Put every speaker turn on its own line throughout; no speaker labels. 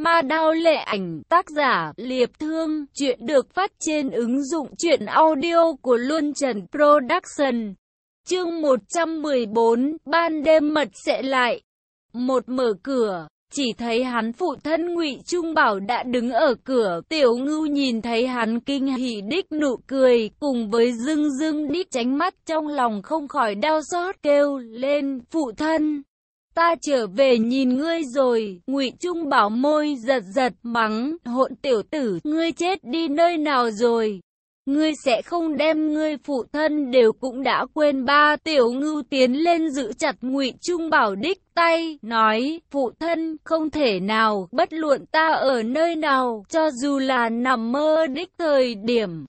Ma đao lệ ảnh, tác giả, Liệp Thương, chuyện được phát trên ứng dụng truyện audio của Luân Trần Production. Chương 114, ban đêm mật sẽ lại. Một mở cửa, chỉ thấy hắn phụ thân ngụy Trung Bảo đã đứng ở cửa, tiểu ngưu nhìn thấy hắn kinh hỉ đích nụ cười, cùng với dưng dưng đích tránh mắt trong lòng không khỏi đau xót kêu lên, phụ thân ta trở về nhìn ngươi rồi, ngụy Trung bảo môi giật giật mắng, hỗn tiểu tử, ngươi chết đi nơi nào rồi? Ngươi sẽ không đem ngươi phụ thân đều cũng đã quên. Ba tiểu ngưu tiến lên giữ chặt ngụy Trung bảo đích tay, nói, phụ thân, không thể nào, bất luận ta ở nơi nào, cho dù là nằm mơ đích thời điểm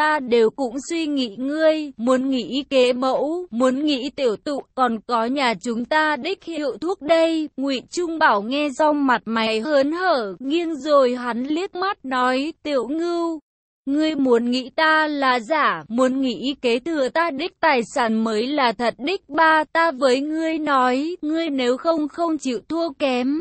ta đều cũng suy nghĩ ngươi, muốn nghĩ kế mẫu, muốn nghĩ tiểu tụ, còn có nhà chúng ta đích hiệu thuốc đây. Ngụy Trung Bảo nghe xong mặt mày hớn hở, nghiêng rồi hắn liếc mắt nói, tiểu ngưu. Ngươi muốn nghĩ ta là giả, muốn nghĩ kế thừa ta đích tài sản mới là thật đích ba ta với ngươi nói, ngươi nếu không không chịu thua kém,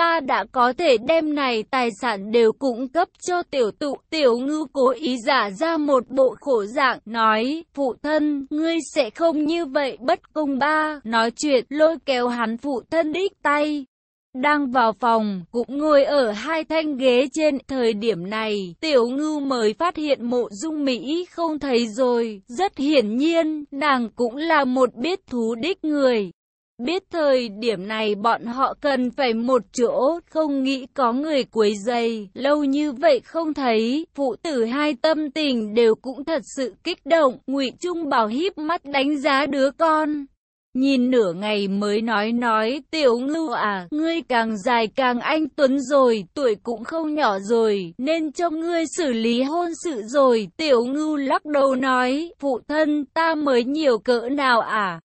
ta đã có thể đem này tài sản đều cung cấp cho tiểu tụ. Tiểu ngư cố ý giả ra một bộ khổ dạng, nói, phụ thân, ngươi sẽ không như vậy bất công ba. Nói chuyện, lôi kéo hắn phụ thân đích tay. Đang vào phòng, cũng ngồi ở hai thanh ghế trên thời điểm này, tiểu ngư mới phát hiện mộ dung Mỹ không thấy rồi, rất hiển nhiên, nàng cũng là một biết thú đích người. Biết thời điểm này bọn họ cần phải một chỗ, không nghĩ có người quấy dày, lâu như vậy không thấy, phụ tử hai tâm tình đều cũng thật sự kích động, ngụy Trung Bảo híp mắt đánh giá đứa con. Nhìn nửa ngày mới nói nói, tiểu ngưu à, ngươi càng dài càng anh Tuấn rồi, tuổi cũng không nhỏ rồi, nên cho ngươi xử lý hôn sự rồi, tiểu ngưu lắc đầu nói, phụ thân, ta mới nhiều cỡ nào à?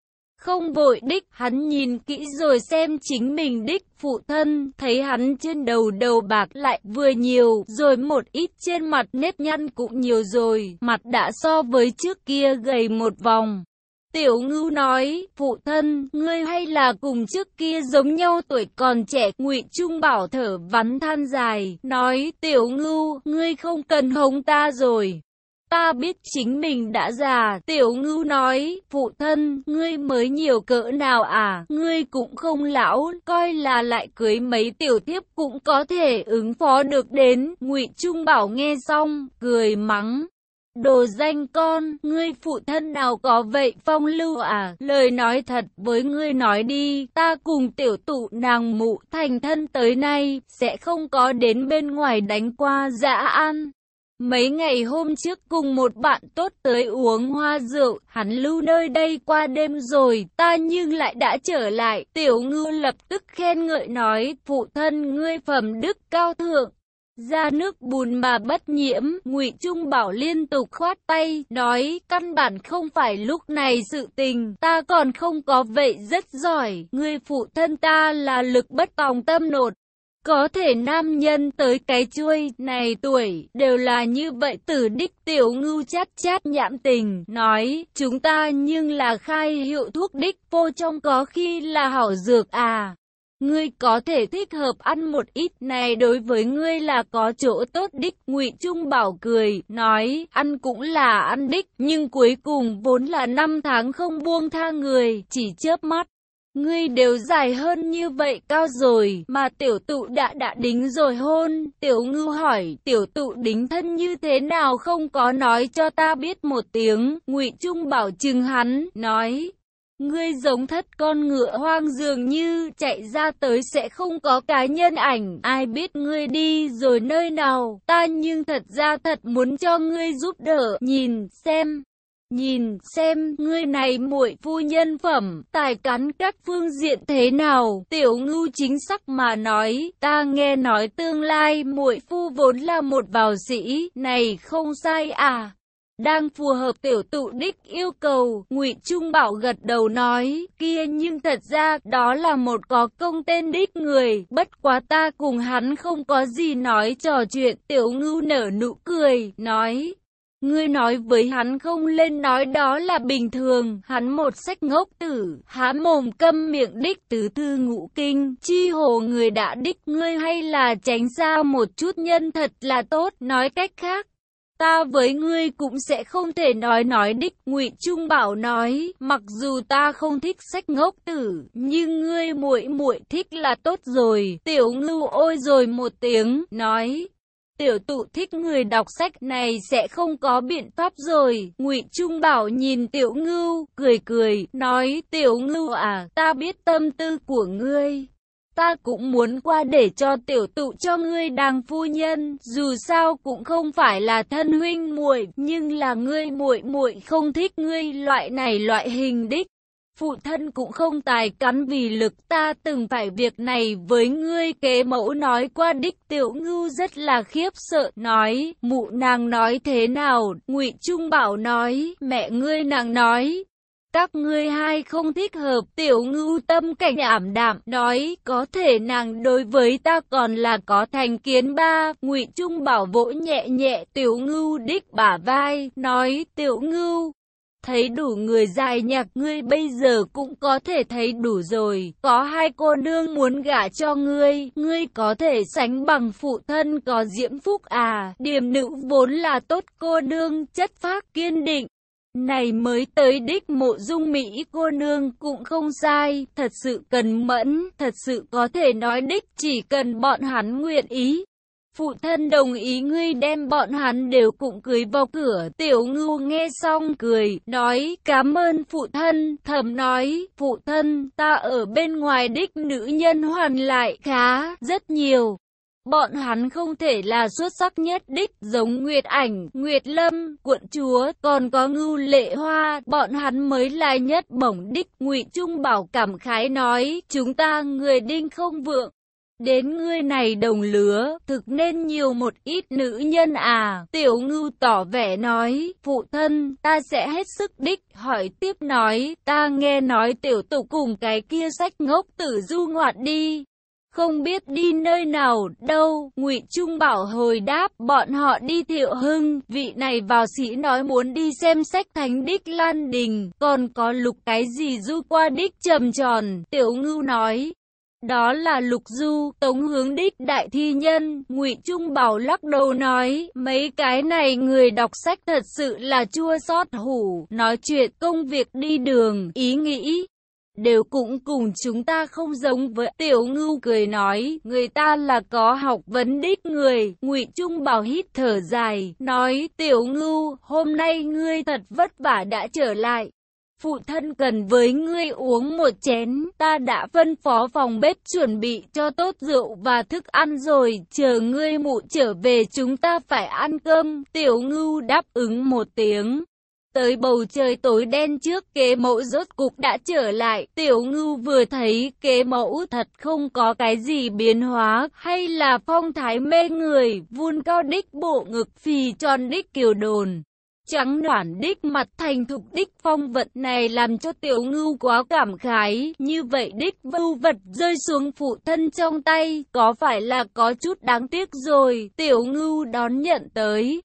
Không vội đích, hắn nhìn kỹ rồi xem chính mình đích phụ thân, thấy hắn trên đầu đầu bạc lại vừa nhiều, rồi một ít trên mặt nếp nhăn cũng nhiều rồi, mặt đã so với trước kia gầy một vòng. Tiểu ngưu nói, phụ thân, ngươi hay là cùng trước kia giống nhau tuổi còn trẻ, ngụy Trung bảo thở vắn than dài, nói, tiểu ngưu, ngươi không cần hống ta rồi. Ta biết chính mình đã già, tiểu ngưu nói, phụ thân, ngươi mới nhiều cỡ nào à, ngươi cũng không lão, coi là lại cưới mấy tiểu thiếp cũng có thể ứng phó được đến, ngụy Trung Bảo nghe xong, cười mắng. Đồ danh con, ngươi phụ thân nào có vậy phong lưu à, lời nói thật với ngươi nói đi, ta cùng tiểu tụ nàng mụ thành thân tới nay, sẽ không có đến bên ngoài đánh qua dã ăn. Mấy ngày hôm trước cùng một bạn tốt tới uống hoa rượu, hắn lưu nơi đây qua đêm rồi, ta nhưng lại đã trở lại. Tiểu ngư lập tức khen ngợi nói, phụ thân ngươi phẩm đức cao thượng. Ra nước bùn mà bất nhiễm, ngụy Trung Bảo liên tục khoát tay, nói, căn bản không phải lúc này sự tình, ta còn không có vậy rất giỏi, ngươi phụ thân ta là lực bất tòng tâm nột, có thể nam nhân tới cái chuôi này tuổi đều là như vậy tử đích tiểu ngưu chát chát nhãm tình nói chúng ta nhưng là khai hiệu thuốc đích vô trong có khi là hảo dược à. Ngươi có thể thích hợp ăn một ít này đối với ngươi là có chỗ tốt đích. ngụy Trung bảo cười, nói, ăn cũng là ăn đích, nhưng cuối cùng vốn là năm tháng không buông tha người, chỉ chớp mắt. Ngươi đều dài hơn như vậy cao rồi, mà tiểu tụ đã đã đính rồi hôn. Tiểu ngư hỏi, tiểu tụ đính thân như thế nào không có nói cho ta biết một tiếng. ngụy Trung bảo chừng hắn, nói, Ngươi giống thất con ngựa hoang dường như chạy ra tới sẽ không có cá nhân ảnh, ai biết ngươi đi rồi nơi nào, ta nhưng thật ra thật muốn cho ngươi giúp đỡ, nhìn, xem. Nhìn xem, ngươi này muội phu nhân phẩm, tài cắn các phương diện thế nào? Tiểu ngưu chính sắc mà nói, ta nghe nói tương lai muội phu vốn là một vào sĩ, này không sai à? Đang phù hợp tiểu tụ đích yêu cầu, ngụy Trung Bảo gật đầu nói, kia nhưng thật ra đó là một có công tên đích người, bất quá ta cùng hắn không có gì nói trò chuyện, tiểu ngưu nở nụ cười, nói, Ngươi nói với hắn không lên nói đó là bình thường, hắn một sách ngốc tử, há mồm câm miệng đích tứ thư ngũ kinh, chi hồ người đã đích ngươi hay là tránh ra một chút nhân thật là tốt, nói cách khác. Ta với ngươi cũng sẽ không thể nói nói đích, ngụy Trung Bảo nói, mặc dù ta không thích sách ngốc tử, nhưng ngươi muội muội thích là tốt rồi. Tiểu ngưu ôi rồi một tiếng, nói, Tiểu tụ thích người đọc sách này sẽ không có biện pháp rồi. Ngụy Trung Bảo nhìn Tiểu Ngưu, cười cười, nói, Tiểu Ngưu à, ta biết tâm tư của ngươi. Ta cũng muốn qua để cho tiểu tụ cho ngươi đàng phu nhân, dù sao cũng không phải là thân huynh muội, nhưng là ngươi muội muội không thích ngươi loại này loại hình đích phụ thân cũng không tài cắn vì lực ta từng phải việc này với ngươi, kế mẫu nói qua đích tiểu ngưu rất là khiếp sợ, nói, mụ nàng nói thế nào? Ngụy trung bảo nói, mẹ ngươi nàng nói, các ngươi hai không thích hợp. Tiểu ngưu tâm cảnh ảm đạm, nói, có thể nàng đối với ta còn là có thành kiến ba. Ngụy trung bảo vỗ nhẹ nhẹ tiểu ngưu đích bả vai, nói, tiểu ngưu thấy đủ người dài nhạc ngươi bây giờ cũng có thể thấy đủ rồi. Có hai cô nương muốn gả cho ngươi, ngươi có thể sánh bằng phụ thân có diễm phúc à. Điềm nữ vốn là tốt cô nương, chất phác kiên định. Này mới tới đích mộ dung Mỹ cô nương cũng không sai, thật sự cần mẫn, thật sự có thể nói đích chỉ cần bọn hắn nguyện ý. Phụ thân đồng ý ngươi đem bọn hắn đều cũng cưới vào cửa. Tiểu ngưu nghe xong cười, nói cảm ơn phụ thân. Thầm nói, phụ thân, ta ở bên ngoài đích nữ nhân hoàn lại khá, rất nhiều. Bọn hắn không thể là xuất sắc nhất đích giống Nguyệt Ảnh, Nguyệt Lâm, Quận Chúa, còn có Ngưu Lệ Hoa, bọn hắn mới là nhất bổng đích. Ngụy Trung Bảo cảm khái nói, chúng ta người đinh không vượng. Đến ngươi này đồng lứa, thực nên nhiều một ít nữ nhân à. Tiểu ngưu tỏ vẻ nói, phụ thân, ta sẽ hết sức đích, hỏi tiếp nói, ta nghe nói tiểu tục cùng cái kia sách ngốc tử du ngoạn đi. Không biết đi nơi nào, đâu, ngụy Trung Bảo hồi đáp, bọn họ đi thiệu hưng, vị này vào sĩ nói muốn đi xem sách thánh đích lan đình, còn có lục cái gì du qua đích trầm tròn, tiểu ngưu nói, đó là Lục Du, Tống Hướng Đích Đại Thi Nhân, Ngụy Trung Bảo lắc đầu nói, mấy cái này người đọc sách thật sự là chua xót hủ, nói chuyện công việc đi đường, ý nghĩ. Đều cũng cùng chúng ta không giống với tiểu ngưu cười nói, người ta là có học vấn đích người, ngụy Trung Bảo hít thở dài, nói tiểu ngưu, hôm nay ngươi thật vất vả đã trở lại, Phụ thân cần với ngươi uống một chén, ta đã phân phó phòng bếp chuẩn bị cho tốt rượu và thức ăn rồi, chờ ngươi mụ trở về chúng ta phải ăn cơm, tiểu ngưu đáp ứng một tiếng. Tới bầu trời tối đen trước kế mẫu rốt cục đã trở lại, tiểu ngưu vừa thấy kế mẫu thật không có cái gì biến hóa, hay là phong thái mê người, vun cao đích bộ ngực phì tròn đích kiều đồn. Trắng đoản đích mặt thành thục đích phong vật này làm cho tiểu ngưu quá cảm khái, như vậy đích vưu vật rơi xuống phụ thân trong tay, có phải là có chút đáng tiếc rồi, tiểu ngưu đón nhận tới.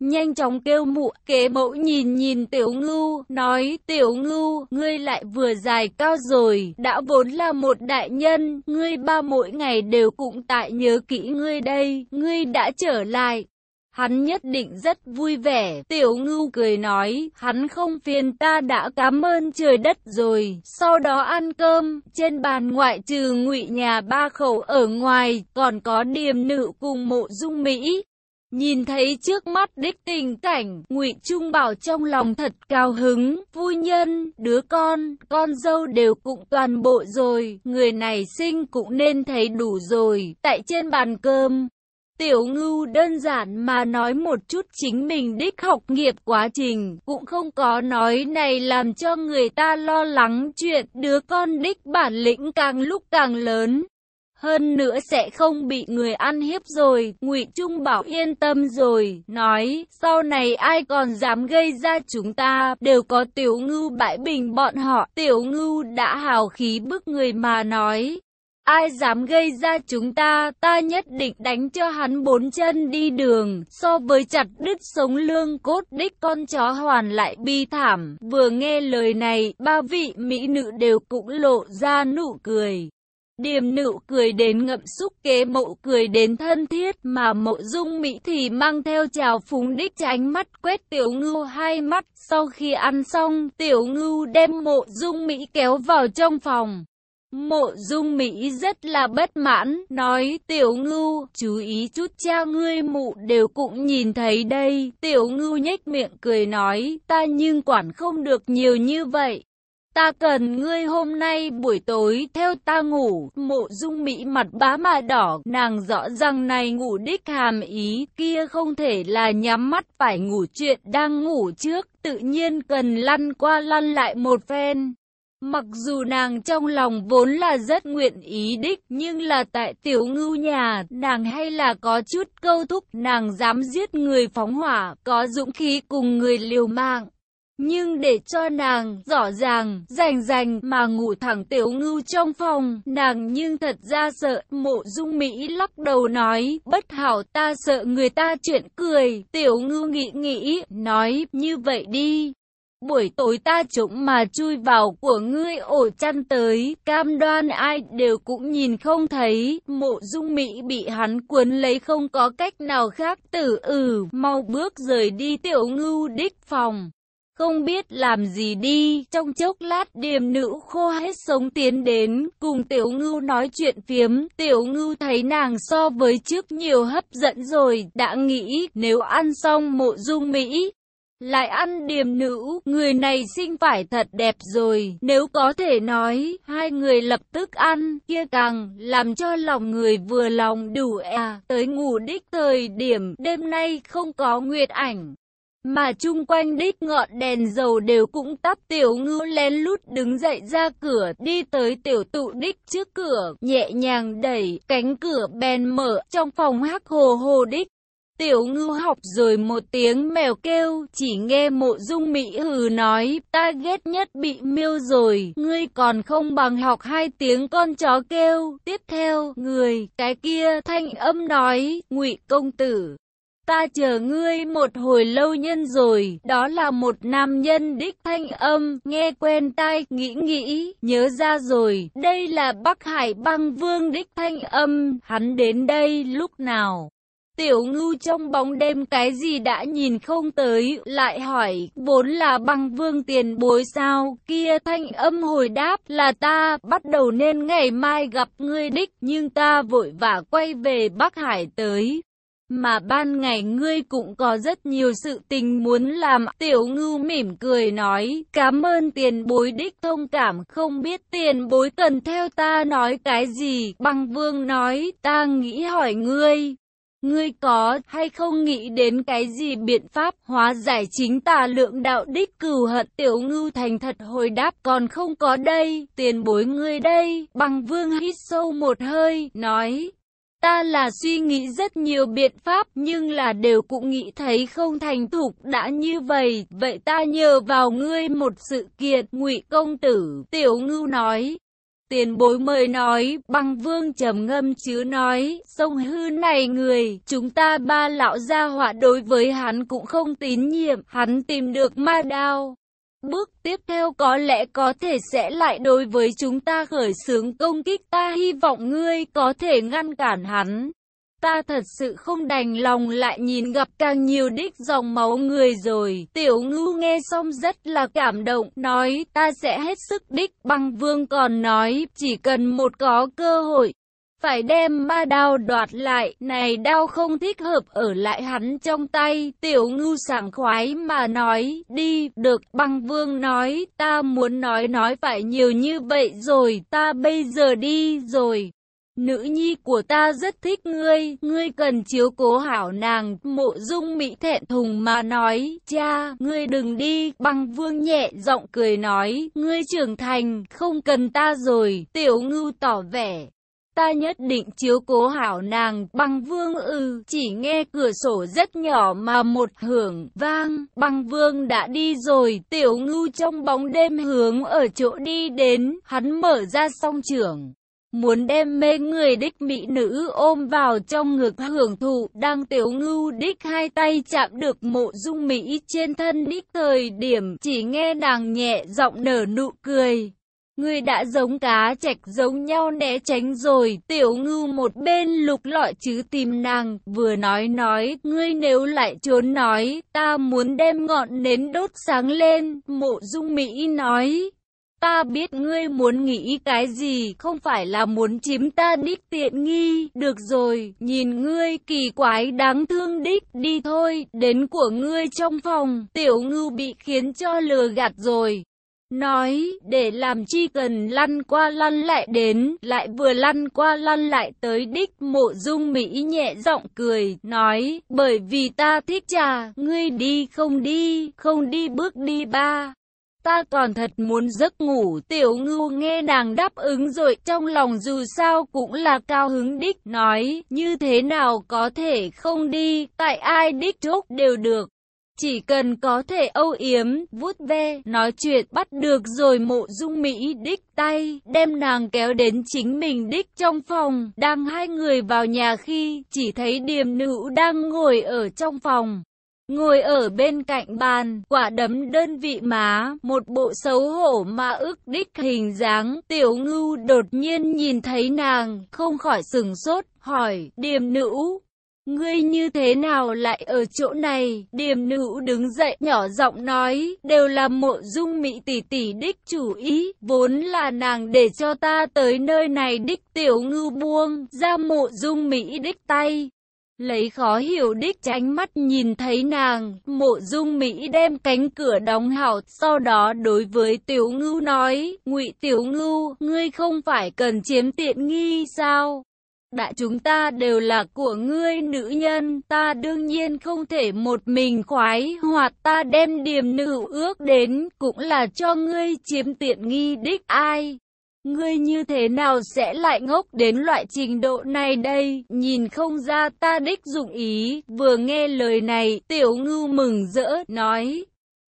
Nhanh chóng kêu mụ, kế mẫu nhìn nhìn tiểu ngưu, nói tiểu ngưu, ngươi lại vừa dài cao rồi, đã vốn là một đại nhân, ngươi ba mỗi ngày đều cũng tại nhớ kỹ ngươi đây, ngươi đã trở lại, Hắn nhất định rất vui vẻ, tiểu ngưu cười nói, hắn không phiền ta đã cảm ơn trời đất rồi, sau đó ăn cơm, trên bàn ngoại trừ ngụy nhà ba khẩu ở ngoài, còn có điềm nữ cùng mộ dung Mỹ. Nhìn thấy trước mắt đích tình cảnh, ngụy Trung Bảo trong lòng thật cao hứng, vui nhân, đứa con, con dâu đều cũng toàn bộ rồi, người này sinh cũng nên thấy đủ rồi, tại trên bàn cơm. Tiểu ngưu đơn giản mà nói một chút chính mình đích học nghiệp quá trình, cũng không có nói này làm cho người ta lo lắng chuyện đứa con đích bản lĩnh càng lúc càng lớn. Hơn nữa sẽ không bị người ăn hiếp rồi, ngụy Trung Bảo yên tâm rồi, nói, sau này ai còn dám gây ra chúng ta, đều có tiểu ngưu bãi bình bọn họ, tiểu ngưu đã hào khí bức người mà nói. Ai dám gây ra chúng ta, ta nhất định đánh cho hắn bốn chân đi đường, so với chặt đứt sống lương cốt đích con chó hoàn lại bi thảm. Vừa nghe lời này, ba vị mỹ nữ đều cũng lộ ra nụ cười. Điềm nụ cười đến ngậm xúc kế mộ cười đến thân thiết mà mộ dung mỹ thì mang theo trào phúng đích tránh mắt quét tiểu ngưu hai mắt. Sau khi ăn xong, tiểu ngưu đem mộ dung mỹ kéo vào trong phòng. Mộ dung Mỹ rất là bất mãn, nói tiểu ngưu, chú ý chút cha ngươi mụ đều cũng nhìn thấy đây. Tiểu ngưu nhếch miệng cười nói, ta nhưng quản không được nhiều như vậy. Ta cần ngươi hôm nay buổi tối theo ta ngủ, mộ dung Mỹ mặt bá mà đỏ, nàng rõ ràng này ngủ đích hàm ý, kia không thể là nhắm mắt phải ngủ chuyện đang ngủ trước, tự nhiên cần lăn qua lăn lại một phen. Mặc dù nàng trong lòng vốn là rất nguyện ý đích, nhưng là tại tiểu ngưu nhà, nàng hay là có chút câu thúc, nàng dám giết người phóng hỏa, có dũng khí cùng người liều mạng. Nhưng để cho nàng rõ ràng, rành rành mà ngủ thẳng tiểu ngưu trong phòng, nàng nhưng thật ra sợ, mộ dung Mỹ lắc đầu nói, bất hảo ta sợ người ta chuyện cười, tiểu ngưu nghĩ nghĩ, nói, như vậy đi, buổi tối ta chúng mà chui vào của ngươi ổ chăn tới, cam đoan ai đều cũng nhìn không thấy, mộ dung Mỹ bị hắn cuốn lấy không có cách nào khác tử ừ, mau bước rời đi tiểu ngưu đích phòng. Không biết làm gì đi, trong chốc lát điềm nữ khô hết sống tiến đến, cùng tiểu ngưu nói chuyện phiếm, tiểu ngưu thấy nàng so với trước nhiều hấp dẫn rồi, đã nghĩ nếu ăn xong mộ dung Mỹ, lại ăn điềm nữ, người này sinh phải thật đẹp rồi, nếu có thể nói, hai người lập tức ăn, kia càng, làm cho lòng người vừa lòng đủ à, tới ngủ đích thời điểm, đêm nay không có nguyệt ảnh. Mà chung quanh đích ngọn đèn dầu đều cũng tắt tiểu ngư lén lút đứng dậy ra cửa đi tới tiểu tụ đích trước cửa nhẹ nhàng đẩy cánh cửa bèn mở trong phòng hắc hồ hồ đích Tiểu ngư học rồi một tiếng mèo kêu, chỉ nghe mộ dung mỹ hừ nói, ta ghét nhất bị miêu rồi, ngươi còn không bằng học hai tiếng con chó kêu. Tiếp theo, người, cái kia, thanh âm nói, ngụy công tử. Ta chờ ngươi một hồi lâu nhân rồi, đó là một nam nhân đích thanh âm, nghe quen tai, nghĩ nghĩ, nhớ ra rồi, đây là Bắc Hải băng vương đích thanh âm, hắn đến đây lúc nào? Tiểu ngưu trong bóng đêm cái gì đã nhìn không tới, lại hỏi, vốn là băng vương tiền bối sao, kia thanh âm hồi đáp là ta, bắt đầu nên ngày mai gặp ngươi đích, nhưng ta vội vã quay về Bắc Hải tới. Mà ban ngày ngươi cũng có rất nhiều sự tình muốn làm, tiểu ngưu mỉm cười nói, cảm ơn tiền bối đích thông cảm, không biết tiền bối cần theo ta nói cái gì, băng vương nói, ta nghĩ hỏi ngươi. Ngươi có hay không nghĩ đến cái gì biện pháp hóa giải chính tà lượng đạo đích cừu hận tiểu ngưu thành thật hồi đáp còn không có đây, tiền bối ngươi đây, bằng vương hít sâu một hơi, nói. Ta là suy nghĩ rất nhiều biện pháp nhưng là đều cũng nghĩ thấy không thành thục đã như vậy, vậy ta nhờ vào ngươi một sự kiện, ngụy công tử, tiểu ngưu nói. Tiền bối mời nói, băng vương trầm ngâm chứ nói, sông hư này người, chúng ta ba lão gia họa đối với hắn cũng không tín nhiệm, hắn tìm được ma đao. Bước tiếp theo có lẽ có thể sẽ lại đối với chúng ta khởi xướng công kích ta hy vọng ngươi có thể ngăn cản hắn. Ta thật sự không đành lòng lại nhìn gặp càng nhiều đích dòng máu người rồi. Tiểu ngưu nghe xong rất là cảm động, nói ta sẽ hết sức đích. Băng vương còn nói, chỉ cần một có cơ hội, phải đem ma đao đoạt lại, này đao không thích hợp ở lại hắn trong tay, tiểu ngưu sảng khoái mà nói, đi, được, băng vương nói, ta muốn nói nói phải nhiều như vậy rồi, ta bây giờ đi rồi. Nữ nhi của ta rất thích ngươi, ngươi cần chiếu cố hảo nàng, mộ dung mỹ thẹn thùng mà nói, cha, ngươi đừng đi, băng vương nhẹ giọng cười nói, ngươi trưởng thành, không cần ta rồi, tiểu ngưu tỏ vẻ. Ta nhất định chiếu cố hảo nàng, băng vương ư, chỉ nghe cửa sổ rất nhỏ mà một hưởng, vang, băng vương đã đi rồi, tiểu ngưu trong bóng đêm hướng ở chỗ đi đến, hắn mở ra song trưởng muốn đem mê người đích mỹ nữ ôm vào trong ngực hưởng thụ, đang tiểu ngưu đích hai tay chạm được mộ dung mỹ trên thân đích thời điểm, chỉ nghe nàng nhẹ giọng nở nụ cười. Ngươi đã giống cá chạch giống nhau né tránh rồi, tiểu ngưu một bên lục lọi chứ tìm nàng, vừa nói nói, ngươi nếu lại trốn nói, ta muốn đem ngọn nến đốt sáng lên, mộ dung Mỹ nói. Ta biết ngươi muốn nghĩ cái gì, không phải là muốn chiếm ta đích tiện nghi, được rồi, nhìn ngươi kỳ quái đáng thương đích, đi thôi, đến của ngươi trong phòng, tiểu ngưu bị khiến cho lừa gạt rồi. Nói, để làm chi cần lăn qua lăn lại đến, lại vừa lăn qua lăn lại tới đích mộ dung Mỹ nhẹ giọng cười, nói, bởi vì ta thích trà, ngươi đi không đi, không đi bước đi ba. Ta còn thật muốn giấc ngủ, tiểu ngưu nghe nàng đáp ứng rồi, trong lòng dù sao cũng là cao hứng đích, nói, như thế nào có thể không đi, tại ai đích chốt đều được. Chỉ cần có thể âu yếm, vuốt ve, nói chuyện bắt được rồi mộ dung Mỹ đích tay, đem nàng kéo đến chính mình đích trong phòng, đang hai người vào nhà khi, chỉ thấy điềm nữ đang ngồi ở trong phòng. Ngồi ở bên cạnh bàn, quả đấm đơn vị má, một bộ xấu hổ mà ức đích hình dáng, tiểu ngưu đột nhiên nhìn thấy nàng, không khỏi sừng sốt, hỏi, điềm nữ, Ngươi như thế nào lại ở chỗ này? Điềm nữ đứng dậy nhỏ giọng nói, đều là mộ dung mỹ tỷ tỷ đích chủ ý, vốn là nàng để cho ta tới nơi này đích tiểu ngư buông, ra mộ dung mỹ đích tay. Lấy khó hiểu đích tránh mắt nhìn thấy nàng, mộ dung Mỹ đem cánh cửa đóng hảo, sau đó đối với tiểu ngưu nói, ngụy tiểu ngưu, ngươi không phải cần chiếm tiện nghi sao? Đại chúng ta đều là của ngươi nữ nhân, ta đương nhiên không thể một mình khoái hoặc ta đem điềm nữ ước đến, cũng là cho ngươi chiếm tiện nghi đích ai. Ngươi như thế nào sẽ lại ngốc đến loại trình độ này đây, nhìn không ra ta đích dụng ý, vừa nghe lời này, tiểu ngưu mừng rỡ, nói,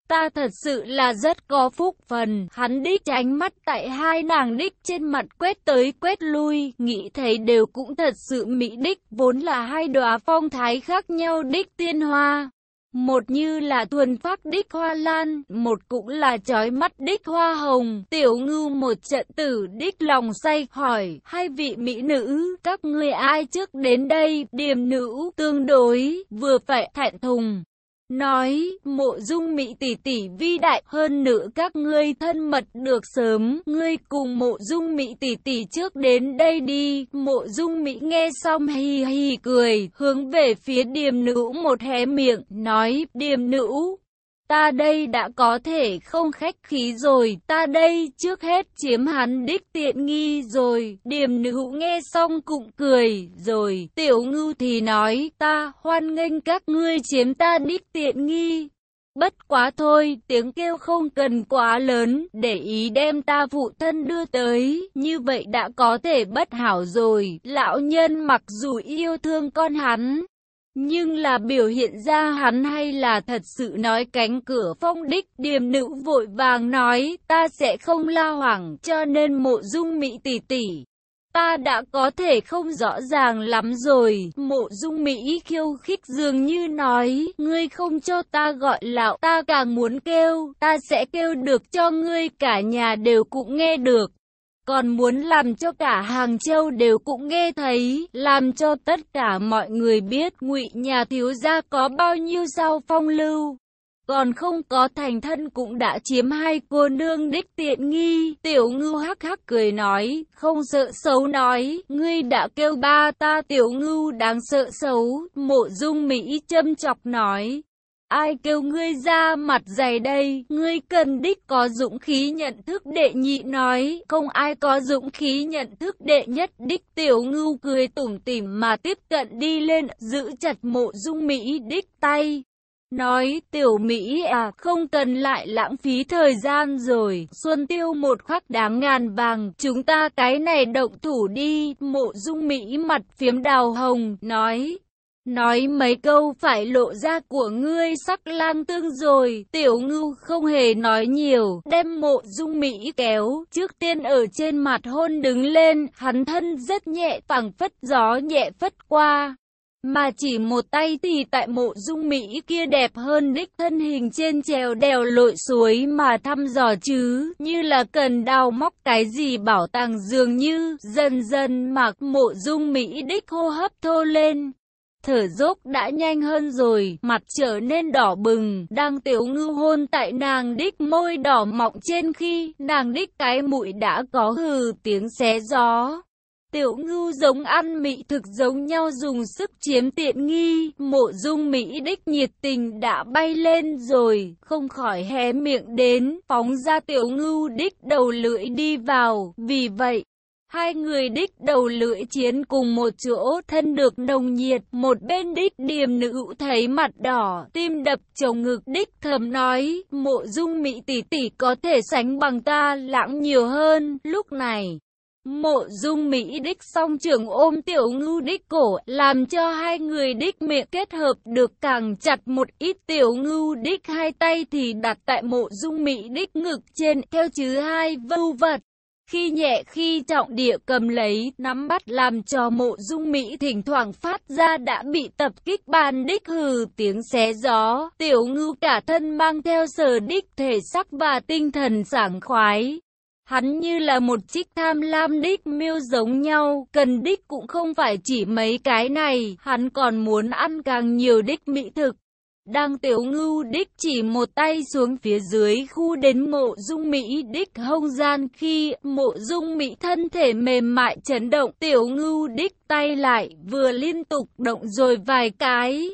Ta thật sự là rất có phúc phần, hắn đích ánh mắt tại hai nàng đích trên mặt quét tới quét lui, nghĩ thấy đều cũng thật sự mỹ đích, vốn là hai đóa phong thái khác nhau đích tiên hoa. Một như là thuần phát đích hoa lan, một cũng là chói mắt đích hoa hồng, tiểu ngư một trận tử đích lòng say, hỏi, hai vị mỹ nữ, các ngươi ai trước đến đây, điềm nữ, tương đối, vừa phải thẹn thùng. Nói, mộ dung mỹ tỷ tỷ vi đại hơn nữ các ngươi thân mật được sớm, ngươi cùng mộ dung mỹ tỷ tỷ trước đến đây đi, mộ dung mỹ nghe xong hì hì cười, hướng về phía điềm nữ một hé miệng, nói, điềm nữ, Ta đây đã có thể không khách khí rồi, ta đây trước hết chiếm hắn đích tiện nghi rồi. điểm nữ nghe xong cũng cười, rồi tiểu ngưu thì nói, ta hoan nghênh các ngươi chiếm ta đích tiện nghi. Bất quá thôi, tiếng kêu không cần quá lớn, để ý đem ta phụ thân đưa tới, như vậy đã có thể bất hảo rồi. Lão nhân mặc dù yêu thương con hắn, nhưng là biểu hiện ra hắn hay là thật sự nói cánh cửa phong đích điềm nữ vội vàng nói ta sẽ không la hoảng cho nên mộ dung mỹ tỷ tỷ. Ta đã có thể không rõ ràng lắm rồi, mộ dung Mỹ khiêu khích dường như nói, ngươi không cho ta gọi lão, ta càng muốn kêu, ta sẽ kêu được cho ngươi cả nhà đều cũng nghe được còn muốn làm cho cả Hàng Châu đều cũng nghe thấy, làm cho tất cả mọi người biết ngụy nhà thiếu gia có bao nhiêu sao phong lưu. Còn không có thành thân cũng đã chiếm hai cô nương đích tiện nghi, tiểu ngưu hắc hắc cười nói, không sợ xấu nói, ngươi đã kêu ba ta tiểu ngưu đáng sợ xấu, mộ dung Mỹ châm chọc nói, Ai kêu ngươi ra mặt dày đây, ngươi cần đích có dũng khí nhận thức đệ nhị nói, không ai có dũng khí nhận thức đệ nhất. Đích tiểu ngưu cười tủm tỉm mà tiếp cận đi lên, giữ chặt mộ dung Mỹ đích tay. Nói tiểu Mỹ à, không cần lại lãng phí thời gian rồi, xuân tiêu một khắc đáng ngàn vàng, chúng ta cái này động thủ đi, mộ dung Mỹ mặt phiếm đào hồng, nói. Nói mấy câu phải lộ ra của ngươi sắc lang tương rồi, tiểu ngưu không hề nói nhiều, đem mộ dung Mỹ kéo, trước tiên ở trên mặt hôn đứng lên, hắn thân rất nhẹ phẳng phất gió nhẹ phất qua. Mà chỉ một tay thì tại mộ dung Mỹ kia đẹp hơn đích thân hình trên trèo đèo lội suối mà thăm dò chứ, như là cần đào móc cái gì bảo tàng dường như, dần dần mặc mộ dung Mỹ đích hô hấp thô lên. Thở dốc đã nhanh hơn rồi, mặt trở nên đỏ bừng, đang tiểu ngư hôn tại nàng đích môi đỏ mọng trên khi nàng đích cái mũi đã có hừ tiếng xé gió. Tiểu ngưu giống ăn mị thực giống nhau dùng sức chiếm tiện nghi, mộ dung Mỹ đích nhiệt tình đã bay lên rồi, không khỏi hé miệng đến, phóng ra tiểu ngưu đích đầu lưỡi đi vào, vì vậy. Hai người đích đầu lưỡi chiến cùng một chỗ thân được nồng nhiệt, một bên đích điềm nữ thấy mặt đỏ, tim đập chồng ngực đích thầm nói, mộ dung mỹ tỷ tỷ có thể sánh bằng ta lãng nhiều hơn, lúc này. Mộ dung Mỹ đích song trưởng ôm tiểu ngưu đích cổ, làm cho hai người đích miệng kết hợp được càng chặt một ít tiểu ngưu đích hai tay thì đặt tại mộ dung Mỹ đích ngực trên, theo chứ hai vưu vật. Khi nhẹ khi trọng địa cầm lấy, nắm bắt làm cho mộ dung Mỹ thỉnh thoảng phát ra đã bị tập kích bàn đích hừ tiếng xé gió, tiểu ngưu cả thân mang theo sở đích thể sắc và tinh thần sảng khoái. Hắn như là một chiếc tham lam đích miêu giống nhau, cần đích cũng không phải chỉ mấy cái này, hắn còn muốn ăn càng nhiều đích mỹ thực. Đang tiểu ngưu đích chỉ một tay xuống phía dưới khu đến mộ dung Mỹ đích hông gian khi mộ dung Mỹ thân thể mềm mại chấn động tiểu ngưu đích tay lại vừa liên tục động rồi vài cái.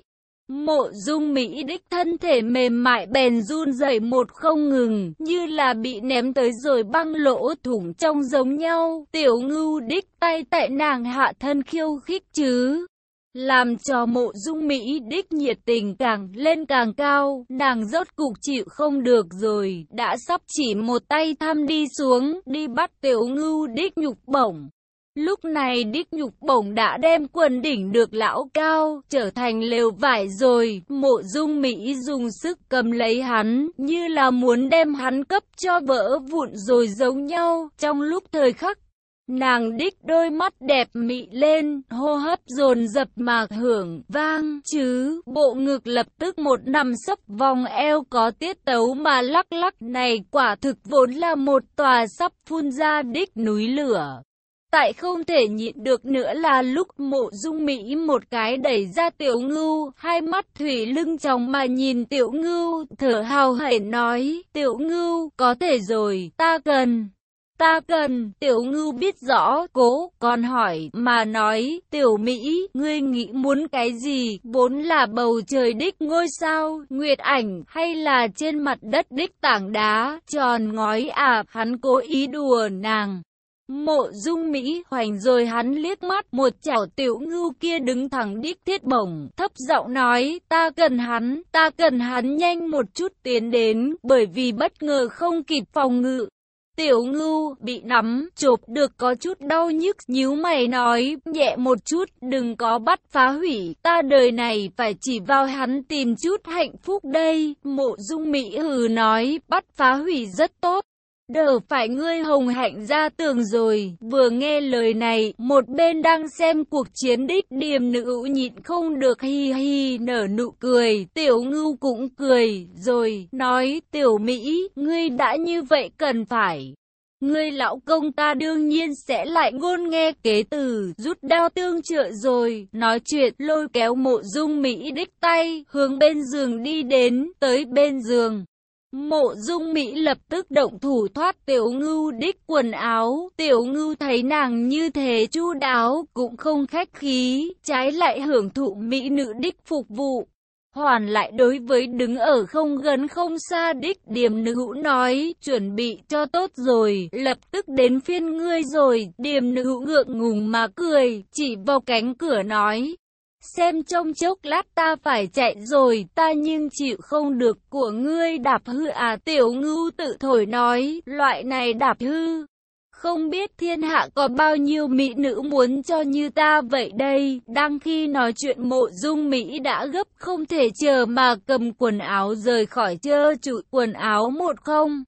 Mộ dung Mỹ đích thân thể mềm mại bèn run rẩy một không ngừng, như là bị ném tới rồi băng lỗ thủng trong giống nhau. Tiểu ngưu đích tay tại nàng hạ thân khiêu khích chứ. Làm cho mộ dung Mỹ đích nhiệt tình càng lên càng cao, nàng rốt cục chịu không được rồi, đã sắp chỉ một tay thăm đi xuống, đi bắt tiểu ngưu đích nhục bổng. Lúc này đích nhục bổng đã đem quần đỉnh được lão cao, trở thành lều vải rồi, mộ dung Mỹ dùng sức cầm lấy hắn, như là muốn đem hắn cấp cho vỡ vụn rồi giống nhau, trong lúc thời khắc. Nàng đích đôi mắt đẹp mị lên, hô hấp dồn dập mà hưởng, vang, chứ, bộ ngực lập tức một nằm sấp vòng eo có tiết tấu mà lắc lắc này quả thực vốn là một tòa sắp phun ra đích núi lửa. Tại không thể nhịn được nữa là lúc mộ dung Mỹ một cái đẩy ra tiểu ngưu, hai mắt thủy lưng chồng mà nhìn tiểu ngưu, thở hào hển nói, tiểu ngưu, có thể rồi, ta cần. Ta cần, tiểu ngưu biết rõ, cố, còn hỏi, mà nói, tiểu Mỹ, ngươi nghĩ muốn cái gì, vốn là bầu trời đích ngôi sao, nguyệt ảnh, hay là trên mặt đất đích tảng đá, tròn ngói à, hắn cố ý đùa nàng. Mộ dung Mỹ hoành rồi hắn liếc mắt một chảo tiểu ngưu kia đứng thẳng đích thiết bổng, thấp giọng nói, ta cần hắn, ta cần hắn nhanh một chút tiến đến, bởi vì bất ngờ không kịp phòng ngự. Tiểu ngưu bị nắm, chộp được có chút đau nhức, nhíu mày nói, nhẹ một chút, đừng có bắt phá hủy, ta đời này phải chỉ vào hắn tìm chút hạnh phúc đây. Mộ dung Mỹ hừ nói, bắt phá hủy rất tốt. Đỡ phải ngươi hồng hạnh ra tường rồi, vừa nghe lời này, một bên đang xem cuộc chiến đích điềm nữ nhịn không được hi hi nở nụ cười, tiểu ngưu cũng cười, rồi, nói, tiểu Mỹ, ngươi đã như vậy cần phải. Ngươi lão công ta đương nhiên sẽ lại ngôn nghe kế từ, rút đao tương trợ rồi, nói chuyện lôi kéo mộ dung Mỹ đích tay, hướng bên giường đi đến, tới bên giường. Mộ dung Mỹ lập tức động thủ thoát tiểu ngưu đích quần áo, tiểu ngưu thấy nàng như thế chu đáo, cũng không khách khí, trái lại hưởng thụ Mỹ nữ đích phục vụ. Hoàn lại đối với đứng ở không gần không xa đích điềm nữ hữu nói, chuẩn bị cho tốt rồi, lập tức đến phiên ngươi rồi, điềm nữ hữu ngượng ngùng mà cười, chỉ vào cánh cửa nói, xem trong chốc lát ta phải chạy rồi, ta nhưng chịu không được của ngươi đạp hư à tiểu ngưu tự thổi nói, loại này đạp hư. không biết thiên hạ có bao nhiêu mỹ nữ muốn cho như ta vậy đây. Đang khi nói chuyện mộ dung Mỹ đã gấp không thể chờ mà cầm quần áo rời khỏi chơ trụ quần áo một không.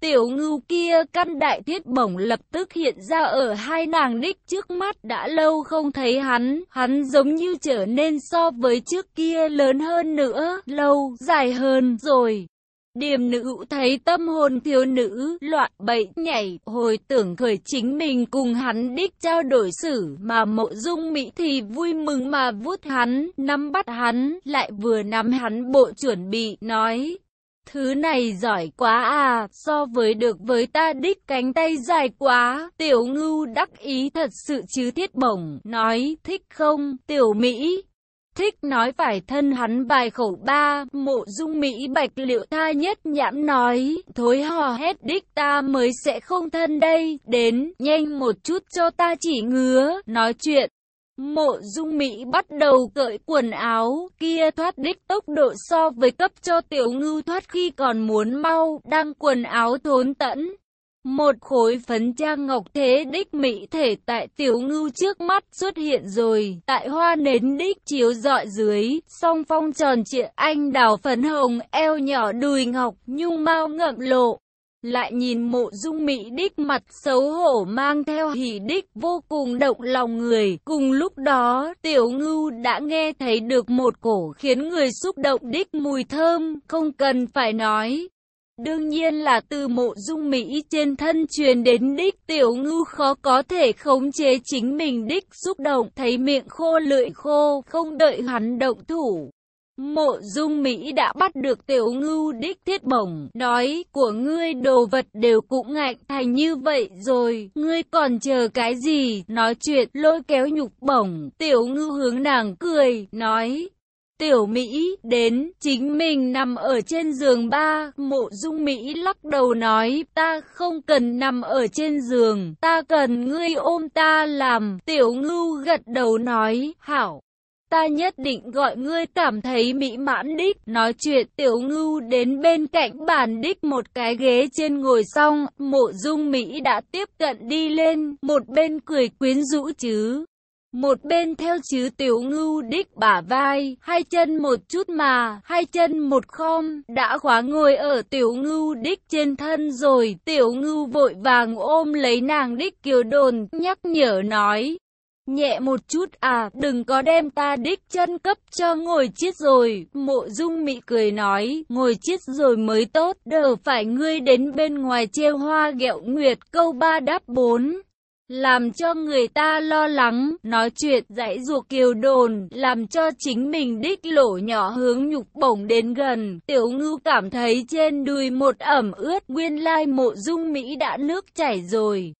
Tiểu ngưu kia căn đại thiết bổng lập tức hiện ra ở hai nàng đích trước mắt đã lâu không thấy hắn, hắn giống như trở nên so với trước kia lớn hơn nữa, lâu, dài hơn rồi. Điềm nữ thấy tâm hồn thiếu nữ, loạn bậy nhảy, hồi tưởng khởi chính mình cùng hắn đích trao đổi xử, mà mộ dung mỹ thì vui mừng mà vuốt hắn, nắm bắt hắn, lại vừa nắm hắn bộ chuẩn bị, nói. Thứ này giỏi quá à, so với được với ta đích cánh tay dài quá, tiểu ngưu đắc ý thật sự chứ thiết bổng, nói, thích không, tiểu Mỹ, thích nói phải thân hắn bài khẩu ba, mộ dung Mỹ bạch liệu tha nhất nhãm nói, thối hò hết đích ta mới sẽ không thân đây, đến, nhanh một chút cho ta chỉ ngứa, nói chuyện. Mộ dung Mỹ bắt đầu cởi quần áo, kia thoát đích tốc độ so với cấp cho tiểu ngưu thoát khi còn muốn mau, đang quần áo thốn tẫn. Một khối phấn trang ngọc thế đích mỹ thể tại tiểu ngưu trước mắt xuất hiện rồi, tại hoa nến đích chiếu dọi dưới, song phong tròn trịa anh đào phấn hồng, eo nhỏ đùi ngọc, nhung mau ngậm lộ. Lại nhìn mộ dung mỹ đích mặt xấu hổ mang theo hỉ đích vô cùng động lòng người. Cùng lúc đó, tiểu ngưu đã nghe thấy được một cổ khiến người xúc động đích mùi thơm, không cần phải nói. Đương nhiên là từ mộ dung Mỹ trên thân truyền đến đích tiểu ngưu khó có thể khống chế chính mình đích xúc động, thấy miệng khô lưỡi khô, không đợi hắn động thủ. Mộ dung Mỹ đã bắt được tiểu ngưu đích thiết bổng, nói của ngươi đồ vật đều cũng ngạnh thành như vậy rồi, ngươi còn chờ cái gì, nói chuyện lôi kéo nhục bổng, tiểu ngưu hướng nàng cười, nói. Tiểu Mỹ đến, chính mình nằm ở trên giường ba, mộ dung Mỹ lắc đầu nói, ta không cần nằm ở trên giường, ta cần ngươi ôm ta làm, tiểu ngưu gật đầu nói, hảo. Ta nhất định gọi ngươi cảm thấy mỹ mãn đích, nói chuyện tiểu ngưu đến bên cạnh bàn đích một cái ghế trên ngồi xong, mộ dung Mỹ đã tiếp cận đi lên, một bên cười quyến rũ chứ. Một bên theo chứ tiểu ngưu đích bả vai, hai chân một chút mà, hai chân một khom, đã khóa ngồi ở tiểu ngưu đích trên thân rồi, tiểu ngưu vội vàng ôm lấy nàng đích kiều đồn, nhắc nhở nói. Nhẹ một chút à, đừng có đem ta đích chân cấp cho ngồi chết rồi, mộ dung mị cười nói, ngồi chết rồi mới tốt, đỡ phải ngươi đến bên ngoài treo hoa ghẹo nguyệt câu ba đáp bốn làm cho người ta lo lắng, nói chuyện dãy ruột kiều đồn, làm cho chính mình đích lỗ nhỏ hướng nhục bổng đến gần. Tiểu ngư cảm thấy trên đùi một ẩm ướt, nguyên lai mộ dung Mỹ đã nước chảy rồi.